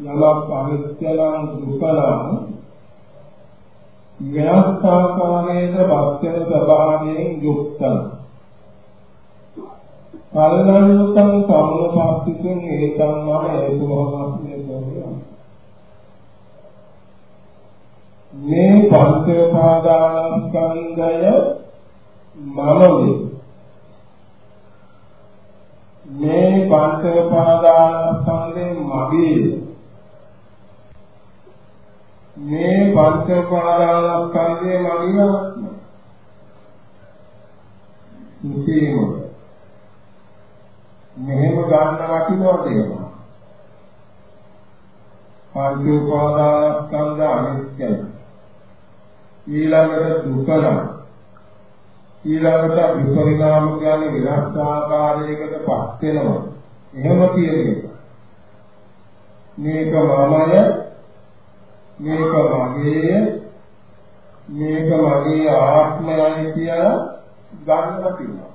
යමක් අනිත්‍යං දුකං ව්‍යාස්ථාකාරේන වස්තන ස්වභාවයෙන් යුක්තං කල්ලනුතං සම්මපස්සිතුන් ඒකං මම ඒකෝමස්නේ කියනවා මේ පංච පාදානස්කන්ධය මම වේ මේ පංච උපාදානස්කන්ධේ මගේ මේ පංච උපාදානස්කන්ධේ මගේ මුකේම මෙහෙම ගන්න වටිනවද ඒවා පංච උපාදානස්කන්ධ අනිත්‍යයි. ඊළඟට දුක නම් ඊළඟට විපරිණාම කියන්නේ විනාශ ආකාරයකට පත් වෙනවා. එහෙම කියන්නේ. මේක මමය මේක මගේ මේක මගේ ආත්මයයි කියලා ගන්න තියෙනවා.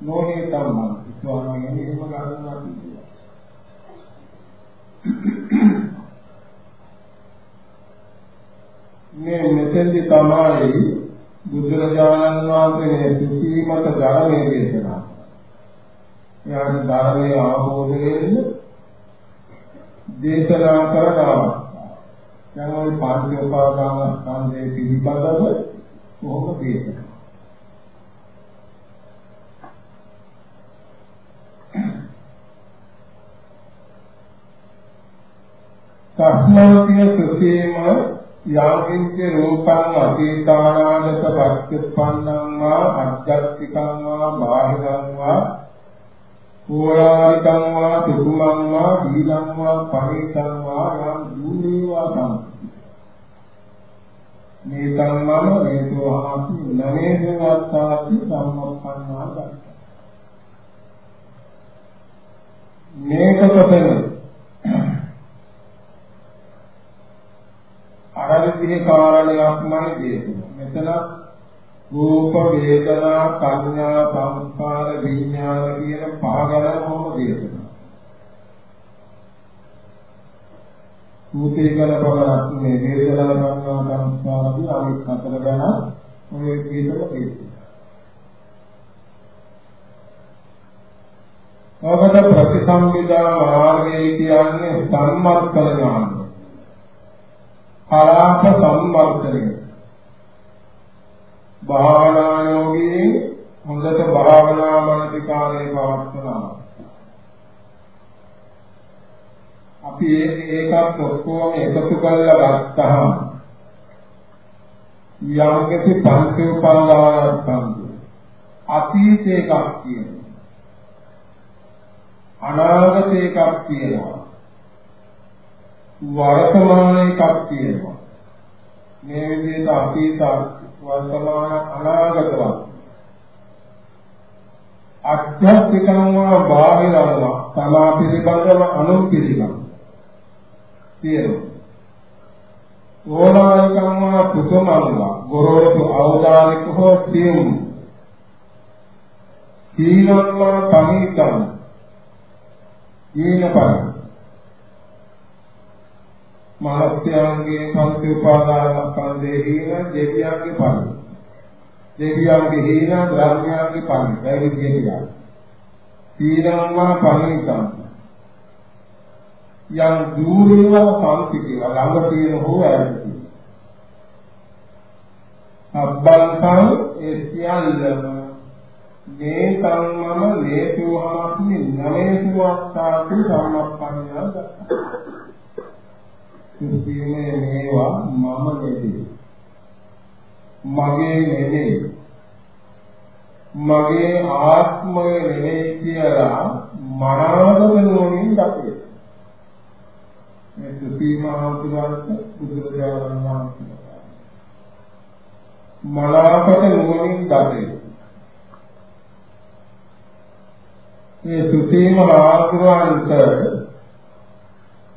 නෝනේ තමයි ස්වාමීන් එහෙම ගන්නවා කියන්නේ. මේ මෙතෙන්දි තමයි බුදුරජාණන් වහන්සේ සුචීමත ධර්මයේ දේශනා. යාන ධර්මයේ ආමෝදයෙන් දේශනා කරනවා. දැන් ওই පාටිය උපාදාන ස්කන්ධයේ පිළිබඳව කොහොම තේරෙනවා සම්මෝතිය සුඛේම යාවින්ච රූපං අතීතානාගත පත්‍යප්පන්නං වා අජ්ජත්තිකං වා බාහිරං වා පෝරාරිකං වා සුකුමං වා දීලං වා පරිතං වා යම් දූලේවා සම්පති මේ ධම්මම හේතෝ හාති නමේ වත්තාති සම්මප්පන්නා ගන්න මේක කොතන අර විදිහේ කාරණයක්මයි දේශනා මෙතන රූප වේදනා සංඥා සංස්කාර විඥාන කියන පහ ගැන කොහොමද දේශනා රූපේ ගැන පමණක් මේ වේදනා සංඥා සංස්කාරදී අනිත් හතර ගැන ඔය විදිහට දේශනා ඔබට ප්‍රතිසංවිදා මාර්ගය කියන්නේ සම්මර්ථන ඥානය. පරාප සම්මර්ථනය. භාවනා යෝගී හොඳට භාවනා මනසිකාරේ පවත්වනවා. අපි ඒකත් ඔක්කොම එකතු කරලා ගත්තහම යම්කිසි පංච උපාදානස්කන්ධ අතීත එකක් කියනවා. අනාගත එකක් කියනවා. වර්තමාන එකක් කියනවා. මේ විදිහට අතීත වර්තමාන අනාගතවත් අධ්‍යාත්මිකව බාහිරව තමා පිළිබඳව අනුන් පිළිබඳව තියෙනවා ඕනානිකම්ම පුතුමංග ගොරෝසු අවදානික හෝ සියුම් සීලම්ම පනිතම් ඊනපර මහත්යාගේ පංච උපාදානස්කන්ධේ හීන දෙවියන්ගේ පරිදි දෙවියන්ගේ හීන බ්‍රහ්මයන්ගේ පරිදි ඒ විදිහට ගන්න සීලම්ම පනිතම් යම් දුරේව සම්පිතිය ළඟ තියෙන හෝ ඇති අබ්බන්තං ඒ සියල්ලම මේ කම්මම හේතුවමස්මි නමේසුවත්තාති සම්මප්පඤ්ඤා කිසිමේ මේවා මම නෙදී මගේ නෙදී මගේ ආත්මය නෙවෙයි කියලා මනාවම නෝනින් දකිනවා. මේ සුපීමහතුරන්ට බුදුරජාණන් වහන්සේ මලාපට නුවණින් දතේ මේ සුපීමහතුරන්ට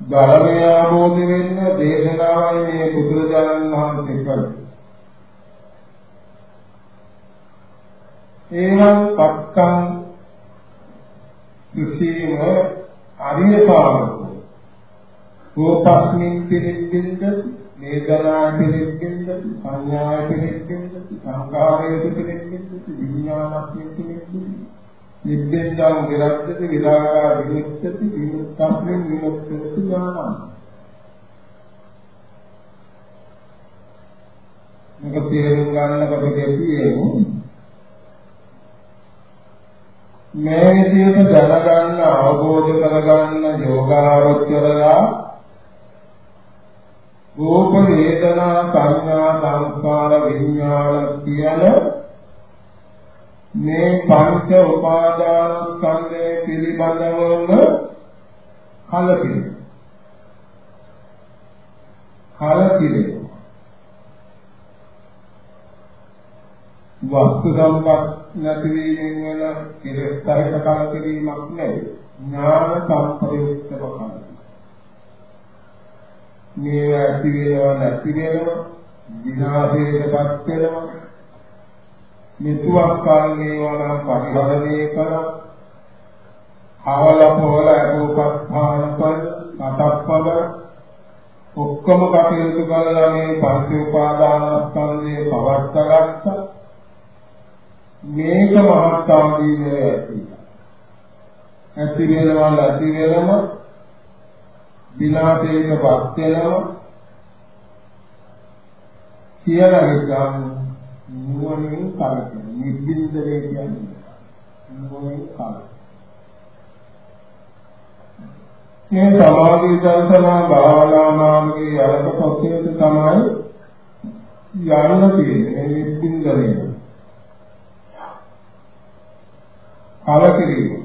ධර්මය අවබෝධ වෙන්න දේශනාවයි මේ බුදුරජාණන් වහන්සේ කළේ එනම් පත්තං සුසීම අරිය ශාවකෝ රූපස්මින් පිළිගින්ද වේදනා පිළිගින්ද සංඥා පිළිගින්ද සංකාරයේ පිළිගින්ද විඥානස්මින් පිළිගින්ද නිබ්බෙන්දං විරද්දති විරාගා විමුක්තති විමුක්තස්මින් විමුක්තති ඥානං. මේක තේරුම් ගන්නකොට කියපියෙමු මේ විදිහට දැනගන්න අවබෝධ කරගන්න යෝගාවචරලා රූප වේදනා සංඥා සංස්කාර විඥාන කියන මේ පංච උපාදාන ස්කන්ධය පිළිබඳවම කලකිරීම කලකිරීම වස්තු සම්පත් නැති වීමෙන් වෙන ඉරස්තරක කලකිරීමක් නෙවෙයි. ඥාන සම්ප්‍රයුක්තව කලකිරීම මේවා ඇති වෙනවා නැති වෙනවා විනාශයටපත් වෙනවා. මෙතුවක් කාලේ වනම් පරිහරණය කළා. ආවලපෝල අකෝපස්ථාන කර නතප්පව ඔක්කොම කටයුතු කළා මේ පංච උපාදානස්කන්ධයේ පවත්තගත්තා මේක මහත්කාමීනේ ඇති ඇති වෙනවා නැති වෙනවා විනාශයකපත් වෙනවා කියලා හිතන් නුවණින් කලකින නිබ්බින්දලේ කියන්නේ නුවණින් කලකින මේ සමාධි දර්ශනා භාවනා මාර්ගයේ අරක පොතේද තමයි යන්න තියෙන්නේ මේ පින්දරේ. කලකිරීම.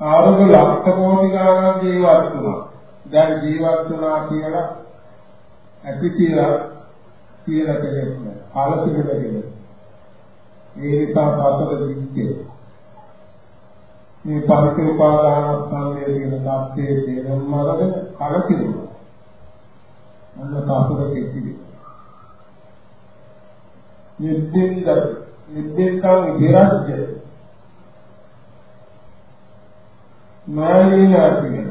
ආරුද ලක්ෂ කෝටි ගණන් ජීවත් වුණා. දැන් ජීවත් වුණා කියලා ඇති කියලා කියලා කෙනෙක් නෑ. කලකිරීම. ඒ නිසා සතර දික්කේ මේ පරිත්‍ය උපාදානස්කන්ධයේ තියෙන තාප්පේ තේරුම් මරගෙන කලකිරුණා. අන්න සතර කිච්චි. නිද්දෙන්ද නිද්දෙන්කම් විරජ්‍ය නොයලිනා කියන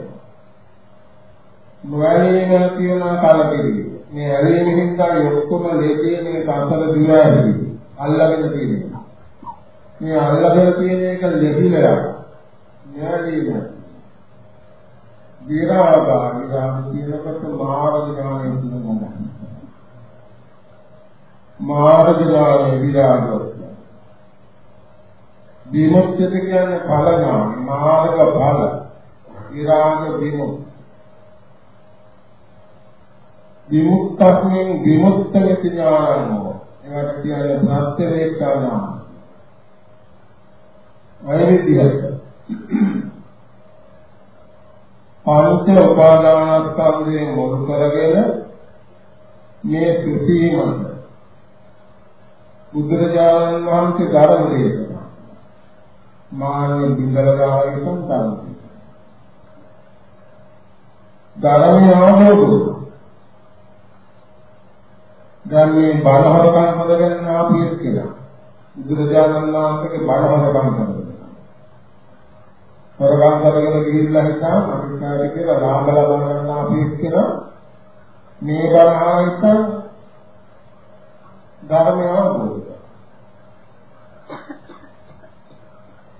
නොයලිනා කියන කලකිරීම. මේ ඇලීම හින්දා ඔක්කොම ලේකේ මේ සතර දිවාරි අල්ලගෙන තියෙනවා. මේ අල්ලගෙන තියෙන එක ලෙහිලා න්යායීය. විරාගා විරාම කියනකොට මාර්ග ඥානය කියනවා. මාර්ග ඥානය විරාග. විමුක්තිය කියන්නේ ඵල ඥාන මාර්ග ඵල. විරාග විමුක්ති. විමුක්තස්මින් විමුක්තක ඥානෝ ඒවට කියන්නේ සත්‍ය වේක්ෂා ඥාන. අය විදිහට පංච උපාදානස්කන්ධයෙන් මොළු කරගෙන මේ සුසීමන්ත බුදුරජාණන් වහන්සේ ධර්ම දේශනා මාන්නේ බින්දරදායි සම්පන්න ධර්මය අවබෝධ දැන් මේ බණහරකම් හොදගෙන ආපියස් කියලා. බුදුරජාණන් වහන්සේගේ බණහරකම් කරනවා. හොරගම් කරගෙන ගිහිල්ලා හිටා අනිකාට කියලා ලාභ ලබා ගන්න ආපියස් කියලා. මේ බණ ආවිත ධර්මය අවබෝධ.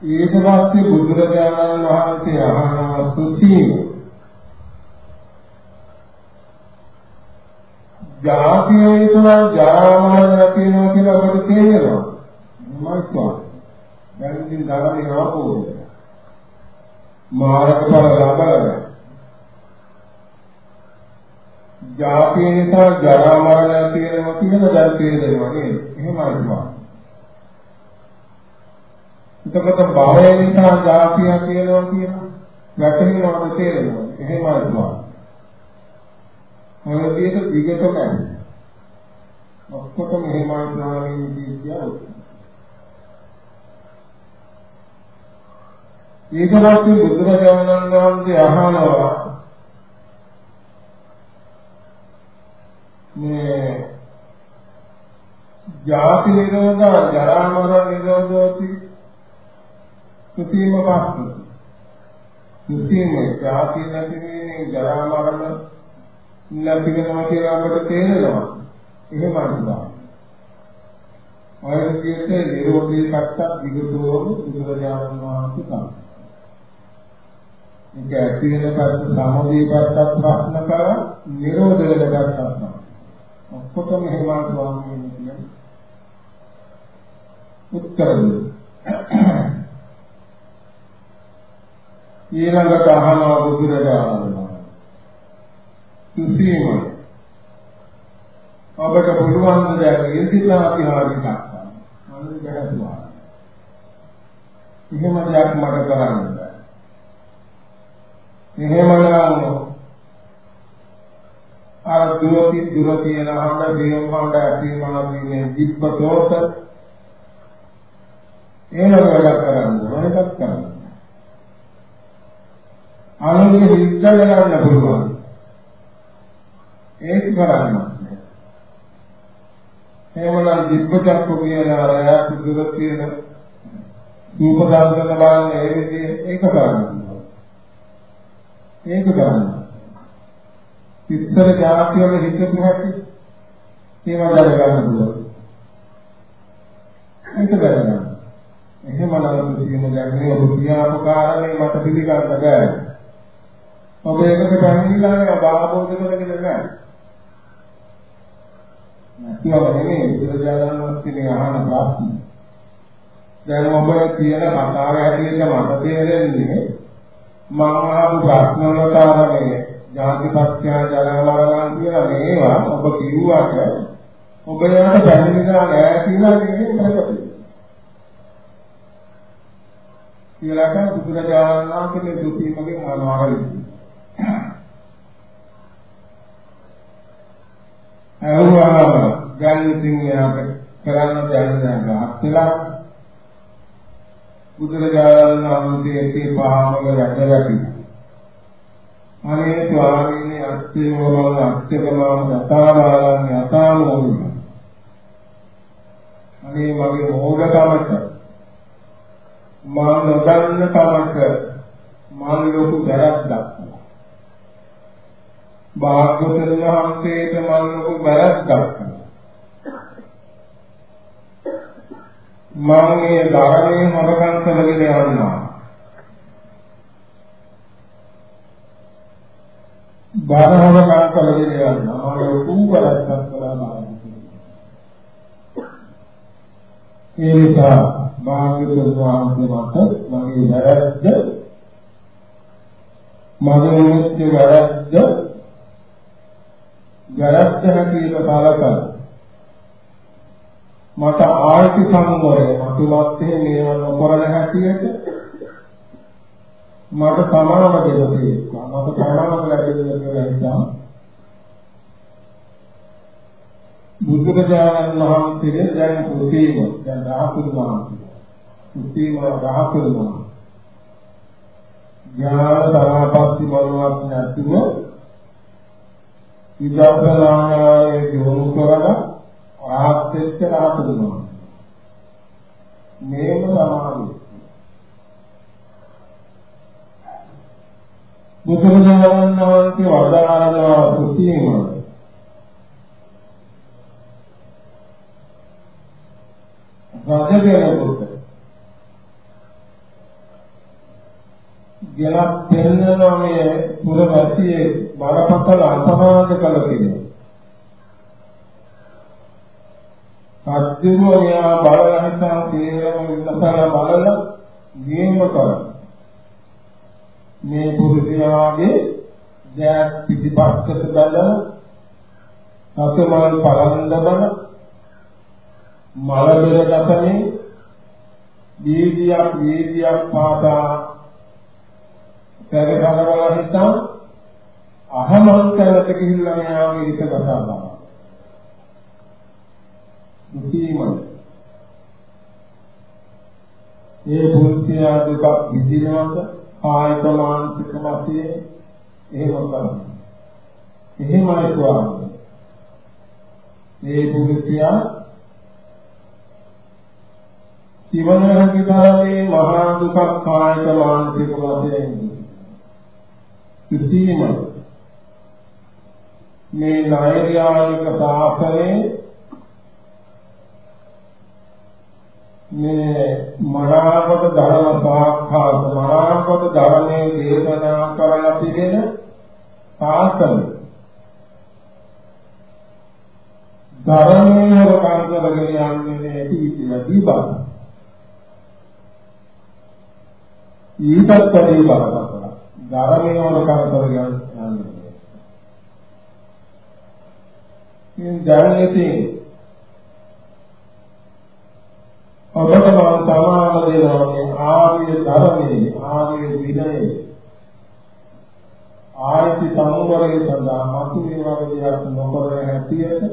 ඊට පස්සේ බුදුරජාණන් වහන්සේ අහනවා සුචී ජාතිය ඉතලා ජරාමරණ තියෙනවා කියලා අපිට තේරෙනවා. මයිස්වා. දැන් ඉතින් ධර්මයේ ආපෝද. මාර්ගඵල ලබනවා. ජාතිය නිසා ජරා මරණ තියෙනවා කියලා දැන් තේරෙනවා නේද? එහෙමයිවා. එතකොට භවය නිසා ජාතිය තියෙනවා කියන වැටහෙනවද තේරෙනවා. එහෙමයිවා. ඔය විදිහට දිගටම යනවා. ඔක්කොටම මෙහෙමයි ස්වාමීන් වහන්සේ ඊට පස්සේ බුදුරජාණන් වහන්සේ අහනවා මේ ජාති නිරෝධ ජරා මරණ නිරෝධෝති සුතිම පස්ස සුතිම ජාති නැතිනේ ජරා මරණ නැති වෙනවා කියලා අපට තේරෙනවා. එහෙම අනුභව. ඔය විදිහට නිරෝධී පැත්තක් විගතවම බුදුරජාණන් වහන්සේ තමයි. මේක ඇති වෙන පැත්ත සමුදේ පැත්තක් ප්‍රශ්න කරා නිරෝධ වෙන පැත්තක් තමයි. ඔක්කොටම එහෙම ස්වාමීන් කියන්නේ. උත්තර ඊළඟට අහනවා බුදුරජාණන් කිසිම ඔබට පුළුවන් දැන් ඉර්ධිලා විහාරයක් ගන්න. මම ගැහුවා. එහෙම දෙයක් මට කරන්න බෑ. එහෙමනම් අර දුරති දුරති යන හඳ දියම් හඳ ඇතිමාදීනේ දිබ්බතෝත ඒන වැඩ කරන්න මොනකක් කරන්න. අනුගේ විද්‍යාව ගන්න පුළුවන්. ඒක කරන්නේ. එහෙමනම් දිබ්බචක්ක කියන අර දුර තියෙන රූප දර්ශන බලන ඒ විදිහේ ඒක කරන්නේ. ඒක කරන්නේ. ඉස්සර જાති වල හිතපු හැටි ඒවා දැනගන්න පුළුවන්. ඒක කරන්නේ. එහෙමනම් කියන දැක්නේ ඔබ කියාපු කාරණේ මට පිළිගන්න බෑ. ඔබ ඒකට පැමිණිලා නෑ බාබෝධ කරගෙන නෑ. නැතිව නෙමෙයි බුදුරජාණන් වහන්සේ අහන ප්‍රශ්න. දැන් ඔබ කියන කතාව හැටියට මට තේරෙන්නේ මම ආපු ප්‍රශ්න වලට අර මේ ජාතිපත්‍ය ජලමරණ කියලා මේවා ඔබ කිව්වට ඔබ යාට පැහැදිලිලා නෑ කියලා නෙමෙයි කරගත්තේ. කියලා කන බුදුරජාණන් වහන්සේ දුකීමගෙන් අනාවරි. අයුවා ගානිතින් යාට කරන්න දැන දැන ගහලා බුදුරජාණන් වහන්සේගේ පහමක රැඳගති. අනේ ස්වාමීනි අත්‍යවම අත්‍යකමම යථාබාලං යථාමෝහි. අනේ මගේ මෝහකමට මා නොදන්න කමට මා ලොකු වැරද්දක්. භාග්‍යවතුන් වහන්සේට මා ලොකු වැරද්දක්. මම මේ ධර්මයේ මතකම් කරගෙන යනවා. බාරහවකම් කරගෙන යනවා. මම උපුවරක් කරලා ඒ නිසා භාග්‍යවතුන් වහන්සේ මට මගේ වැරද්ද මගේ මුත්‍ය වැරද්ද වැරද්ද හැටියට කලකලා මට ආර්ථික සංවරය මතුවත් මේවා නොකරන හැටියට මට සමාන දෙයක් තියෙනවා මට සමාන ලැබෙන්න කියලා හිතා බුදුරජාණන් වහන්සේ දැන් කුසීම දැන් රාහතුන් වහන්සේ කුසීම රාහතුන් වහන්සේ ඥාන සමාපatti බලවත් නැතිව විදර්ශනායේ යොමු කරලා රහත් වෙච්ච රහතුන් මේම සමාධිය බුදුරජාණන් වහන්සේ වදාරනවා සුඛීම රජගෙනකොට ගෙලක් පෙන්නනවා මේ පුරවැසියේ බරපතල අපරාධ කළ කෙනෙක්. සත්‍යෝ එයා බලලා හිටන් තේරම වින්නතර බලලා ගේම කරා. මේ පුරුෂයාගේ දැත් පිටිපස්සට බලන සතමල් පරන්දබන මල බෙර දසනේ දීදියක් දීදියක් පාතා පෙරකරවල හිටන් අහමන්තරට ගිහිල්ලා මෙයාගේ හිත කතා කරනවා දුකීමයි. ඒ පුත්‍යා දුක විඳිනවද කායික මානසික වශයෙන් එහෙම කරන්නේ. එහෙමයි ස්වාමී. මේ පුත්‍යා ජීවන විදාවේ මහා දුක කායික මානසික වශයෙන් දුකීමයි. මේ නෛර්යානික සාසනේ මේ මනාකොට ධර්ම සාක්ෂාත් මනාකොට ධර්මයේ දේශනා කරලා තිබෙන සාසන ධර්මයේ කාර්යවලගෙන යන්නේ නැති ඉතිවදී බව ඊටත් පරිදි බලපතලා ධර්මයේ වල කාර්යවලගෙන යන්නේ ඉතින් දැන් ඉතින් ඔබට මම සමාන දෙනවා ආර්ය ධර්මයේ ආර්ය විනයේ ආයති සංවරයේ සඳහා මතු මේ වගේ දෙයක් නොකර හැටියට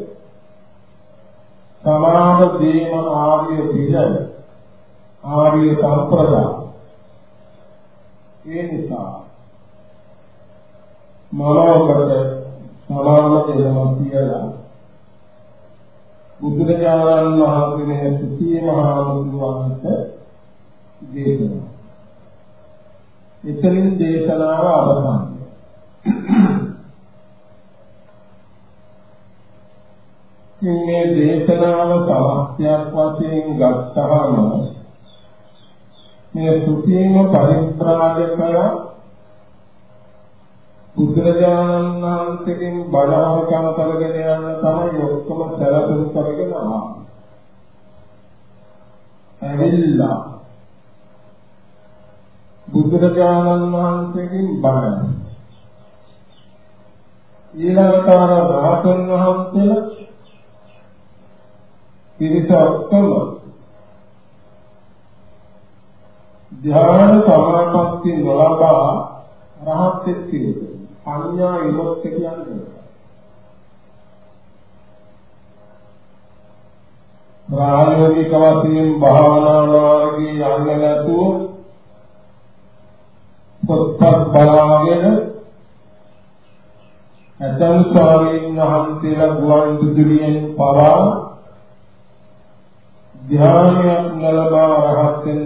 සමාන දීම ආර්ය විනය ආර්ය සම්ප්‍රදාය ඒ නිසා මනෝකට සමාන දෙයක් කියලා බුදුරජාණන් වහන්සේ සුතිය මහා බුදුවහන්සේ දේශනා. එතනින් දේශනාව අවසන්. මේ දේශනාව සමස්තයක් වශයෙන් ගත්තහම මේ සුතියම පරිත්‍රාජකයා බුදුරජාණන් වහන්සේගෙන් බණවකම කරගෙන යන තමයි ඔක්කොම සැලසුම් කරගෙන ආවා. ඇවිල්ලා බුදුරජාණන් වහන්සේගෙන් බණ ඊළඟට අර රහතන් වහන්සේලා පිරිස ඔක්කොම ධ්‍යාන සමාපatti නොලබා රහත් වෙච්ච පඤ්ඤා විමුක්ති කියන්නේ ප්‍රායෝගික වශයෙන් භාවනා මාර්ගයේ යන්නේ නැතුව පොත්පත් බලාගෙන ඇතන් ස්වාමීන් වහන්සේලා ගුවන් විදුලියෙන් පවා ධ්‍යානයක් ලබා රහත් වෙන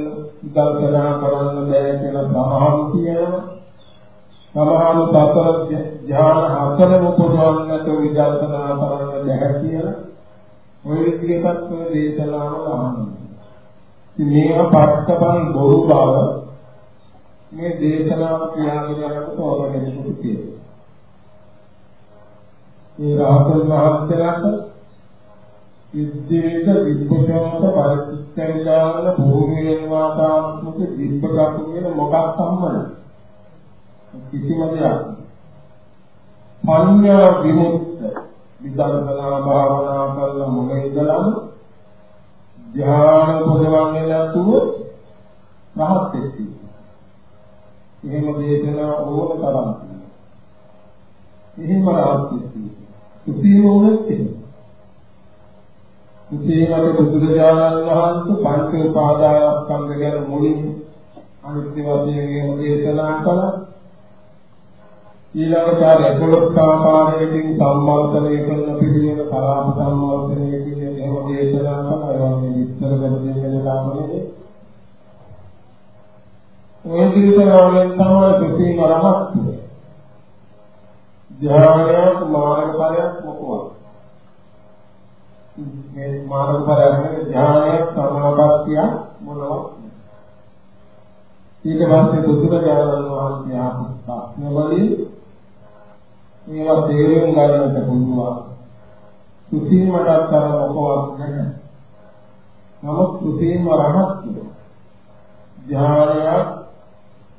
කල්පනා කරන්න බෑ කියලා සමහරු කියනවා. සමහරු සතර ධ්‍යාන හතරම පුරවන්න නැතුව විදර්ශනා කරන්න බෑ කියලා ඔය විදිහටත් ඔය දේශනාව අහනවා. ඉතින් මේවා පස්සපන් බොරු බව මේ දේශනාව කියාගෙන යනකොට ඔබගෙනකුත් කියනවා. මේ රාහුල් මහත්තයාට ඉද්දේශ විපුෂෝත පරිච්ඡේදාන භූමියෙන් වාතාත්මක දිබ්බකප්ප කියන මොකක් සම්මන කිසිම දෙයක් පඤ්ඤා විමුක්ත විදර්ශනා භාවනා කරන මොලේ ඉඳලම ධ්‍යාන පොදවන්නේ නැතුව රහත් වෙච්චි. එහෙම දේශනා ඕන තරම්. එහෙම රහත් වෙච්චි. සුපීමෝනෙත් එහෙම. සුපීමට බුදුරජාණන් වහන්සේ පංච උපාදානස්කන්ධ ගැන මුලින් අනිත්‍ය වශයෙන් දේශනා කළා. ඊළඟට ආර 11 ආකාරයකින් සම්මර්ථනය කරන පිළිවෙල කලාප සම්මර්ථනයකින් එහෙම දේශනා කරනවා ඒවා මේ විස්තර කරගෙන ගාමනේ ඔය විදිහට තමයි සුපීම රහත් ධ්‍යානයක් මාර්ගඵලයක් මොකක්ද මේ මාර්ගඵලයක් නෙවෙයි ධ්‍යානයක් සමාපත්තිය මොනවද ඊට පස්සේ බුදුරජාණන් වහන්සේ ආපු ප්‍රශ්නවලින් මේවා තේරුම් ගන්නට පුළුවන්. කුසීමට අතර මොකවත් නැහැ නමුත් කුසීම රහත් ධ්‍යානයක්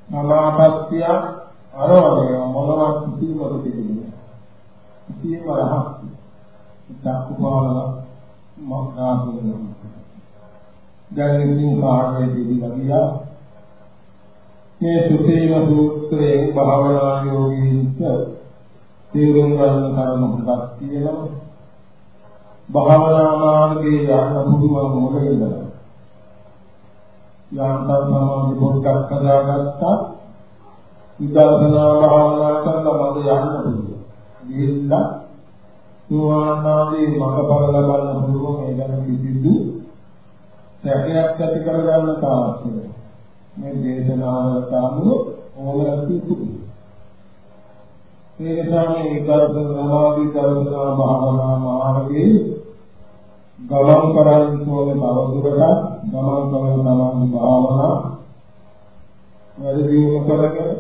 සමාපත්තියක් අරවගේ මොනවත් කිසිමකට තිබුණේ කිසිම රහක් චක්කුපාල මක්කාසුන දැන් ඉතින් කාර්යයේ දිවිලා ගියා. මේ සුතේම සූත්‍රයෙන් භාවනා යෝගීන්ට තේරුම් ගන්න තරම හොඳක් තියෙනවා භාවනා මාර්ගයේ යන්න පුළුවන් මොකද යාන්තම් සමාධි පොඩ්ඩක් හදාගත්තා විදර්ශනා භාවනා කරලා මම යන්න පුළුවන්. ගිහිල්ලා සුවානාදී මඟපල ලබන්න පුළුවන් ඒ ගැන කිසිදු සැකයක් ඇති කරගන්න තාක්ෂණය. මේ දේශනාවට අනුව ඕනෑම කිසිදු. මේ නිසා මේ විදර්ශනාදී දර්ශනා භාවනා මාර්ගයේ ගමන් කරන්න ඕනේ තවදුරටත් ගමන් කරන තමන් භාවනා වැඩි දියුණු කරගෙන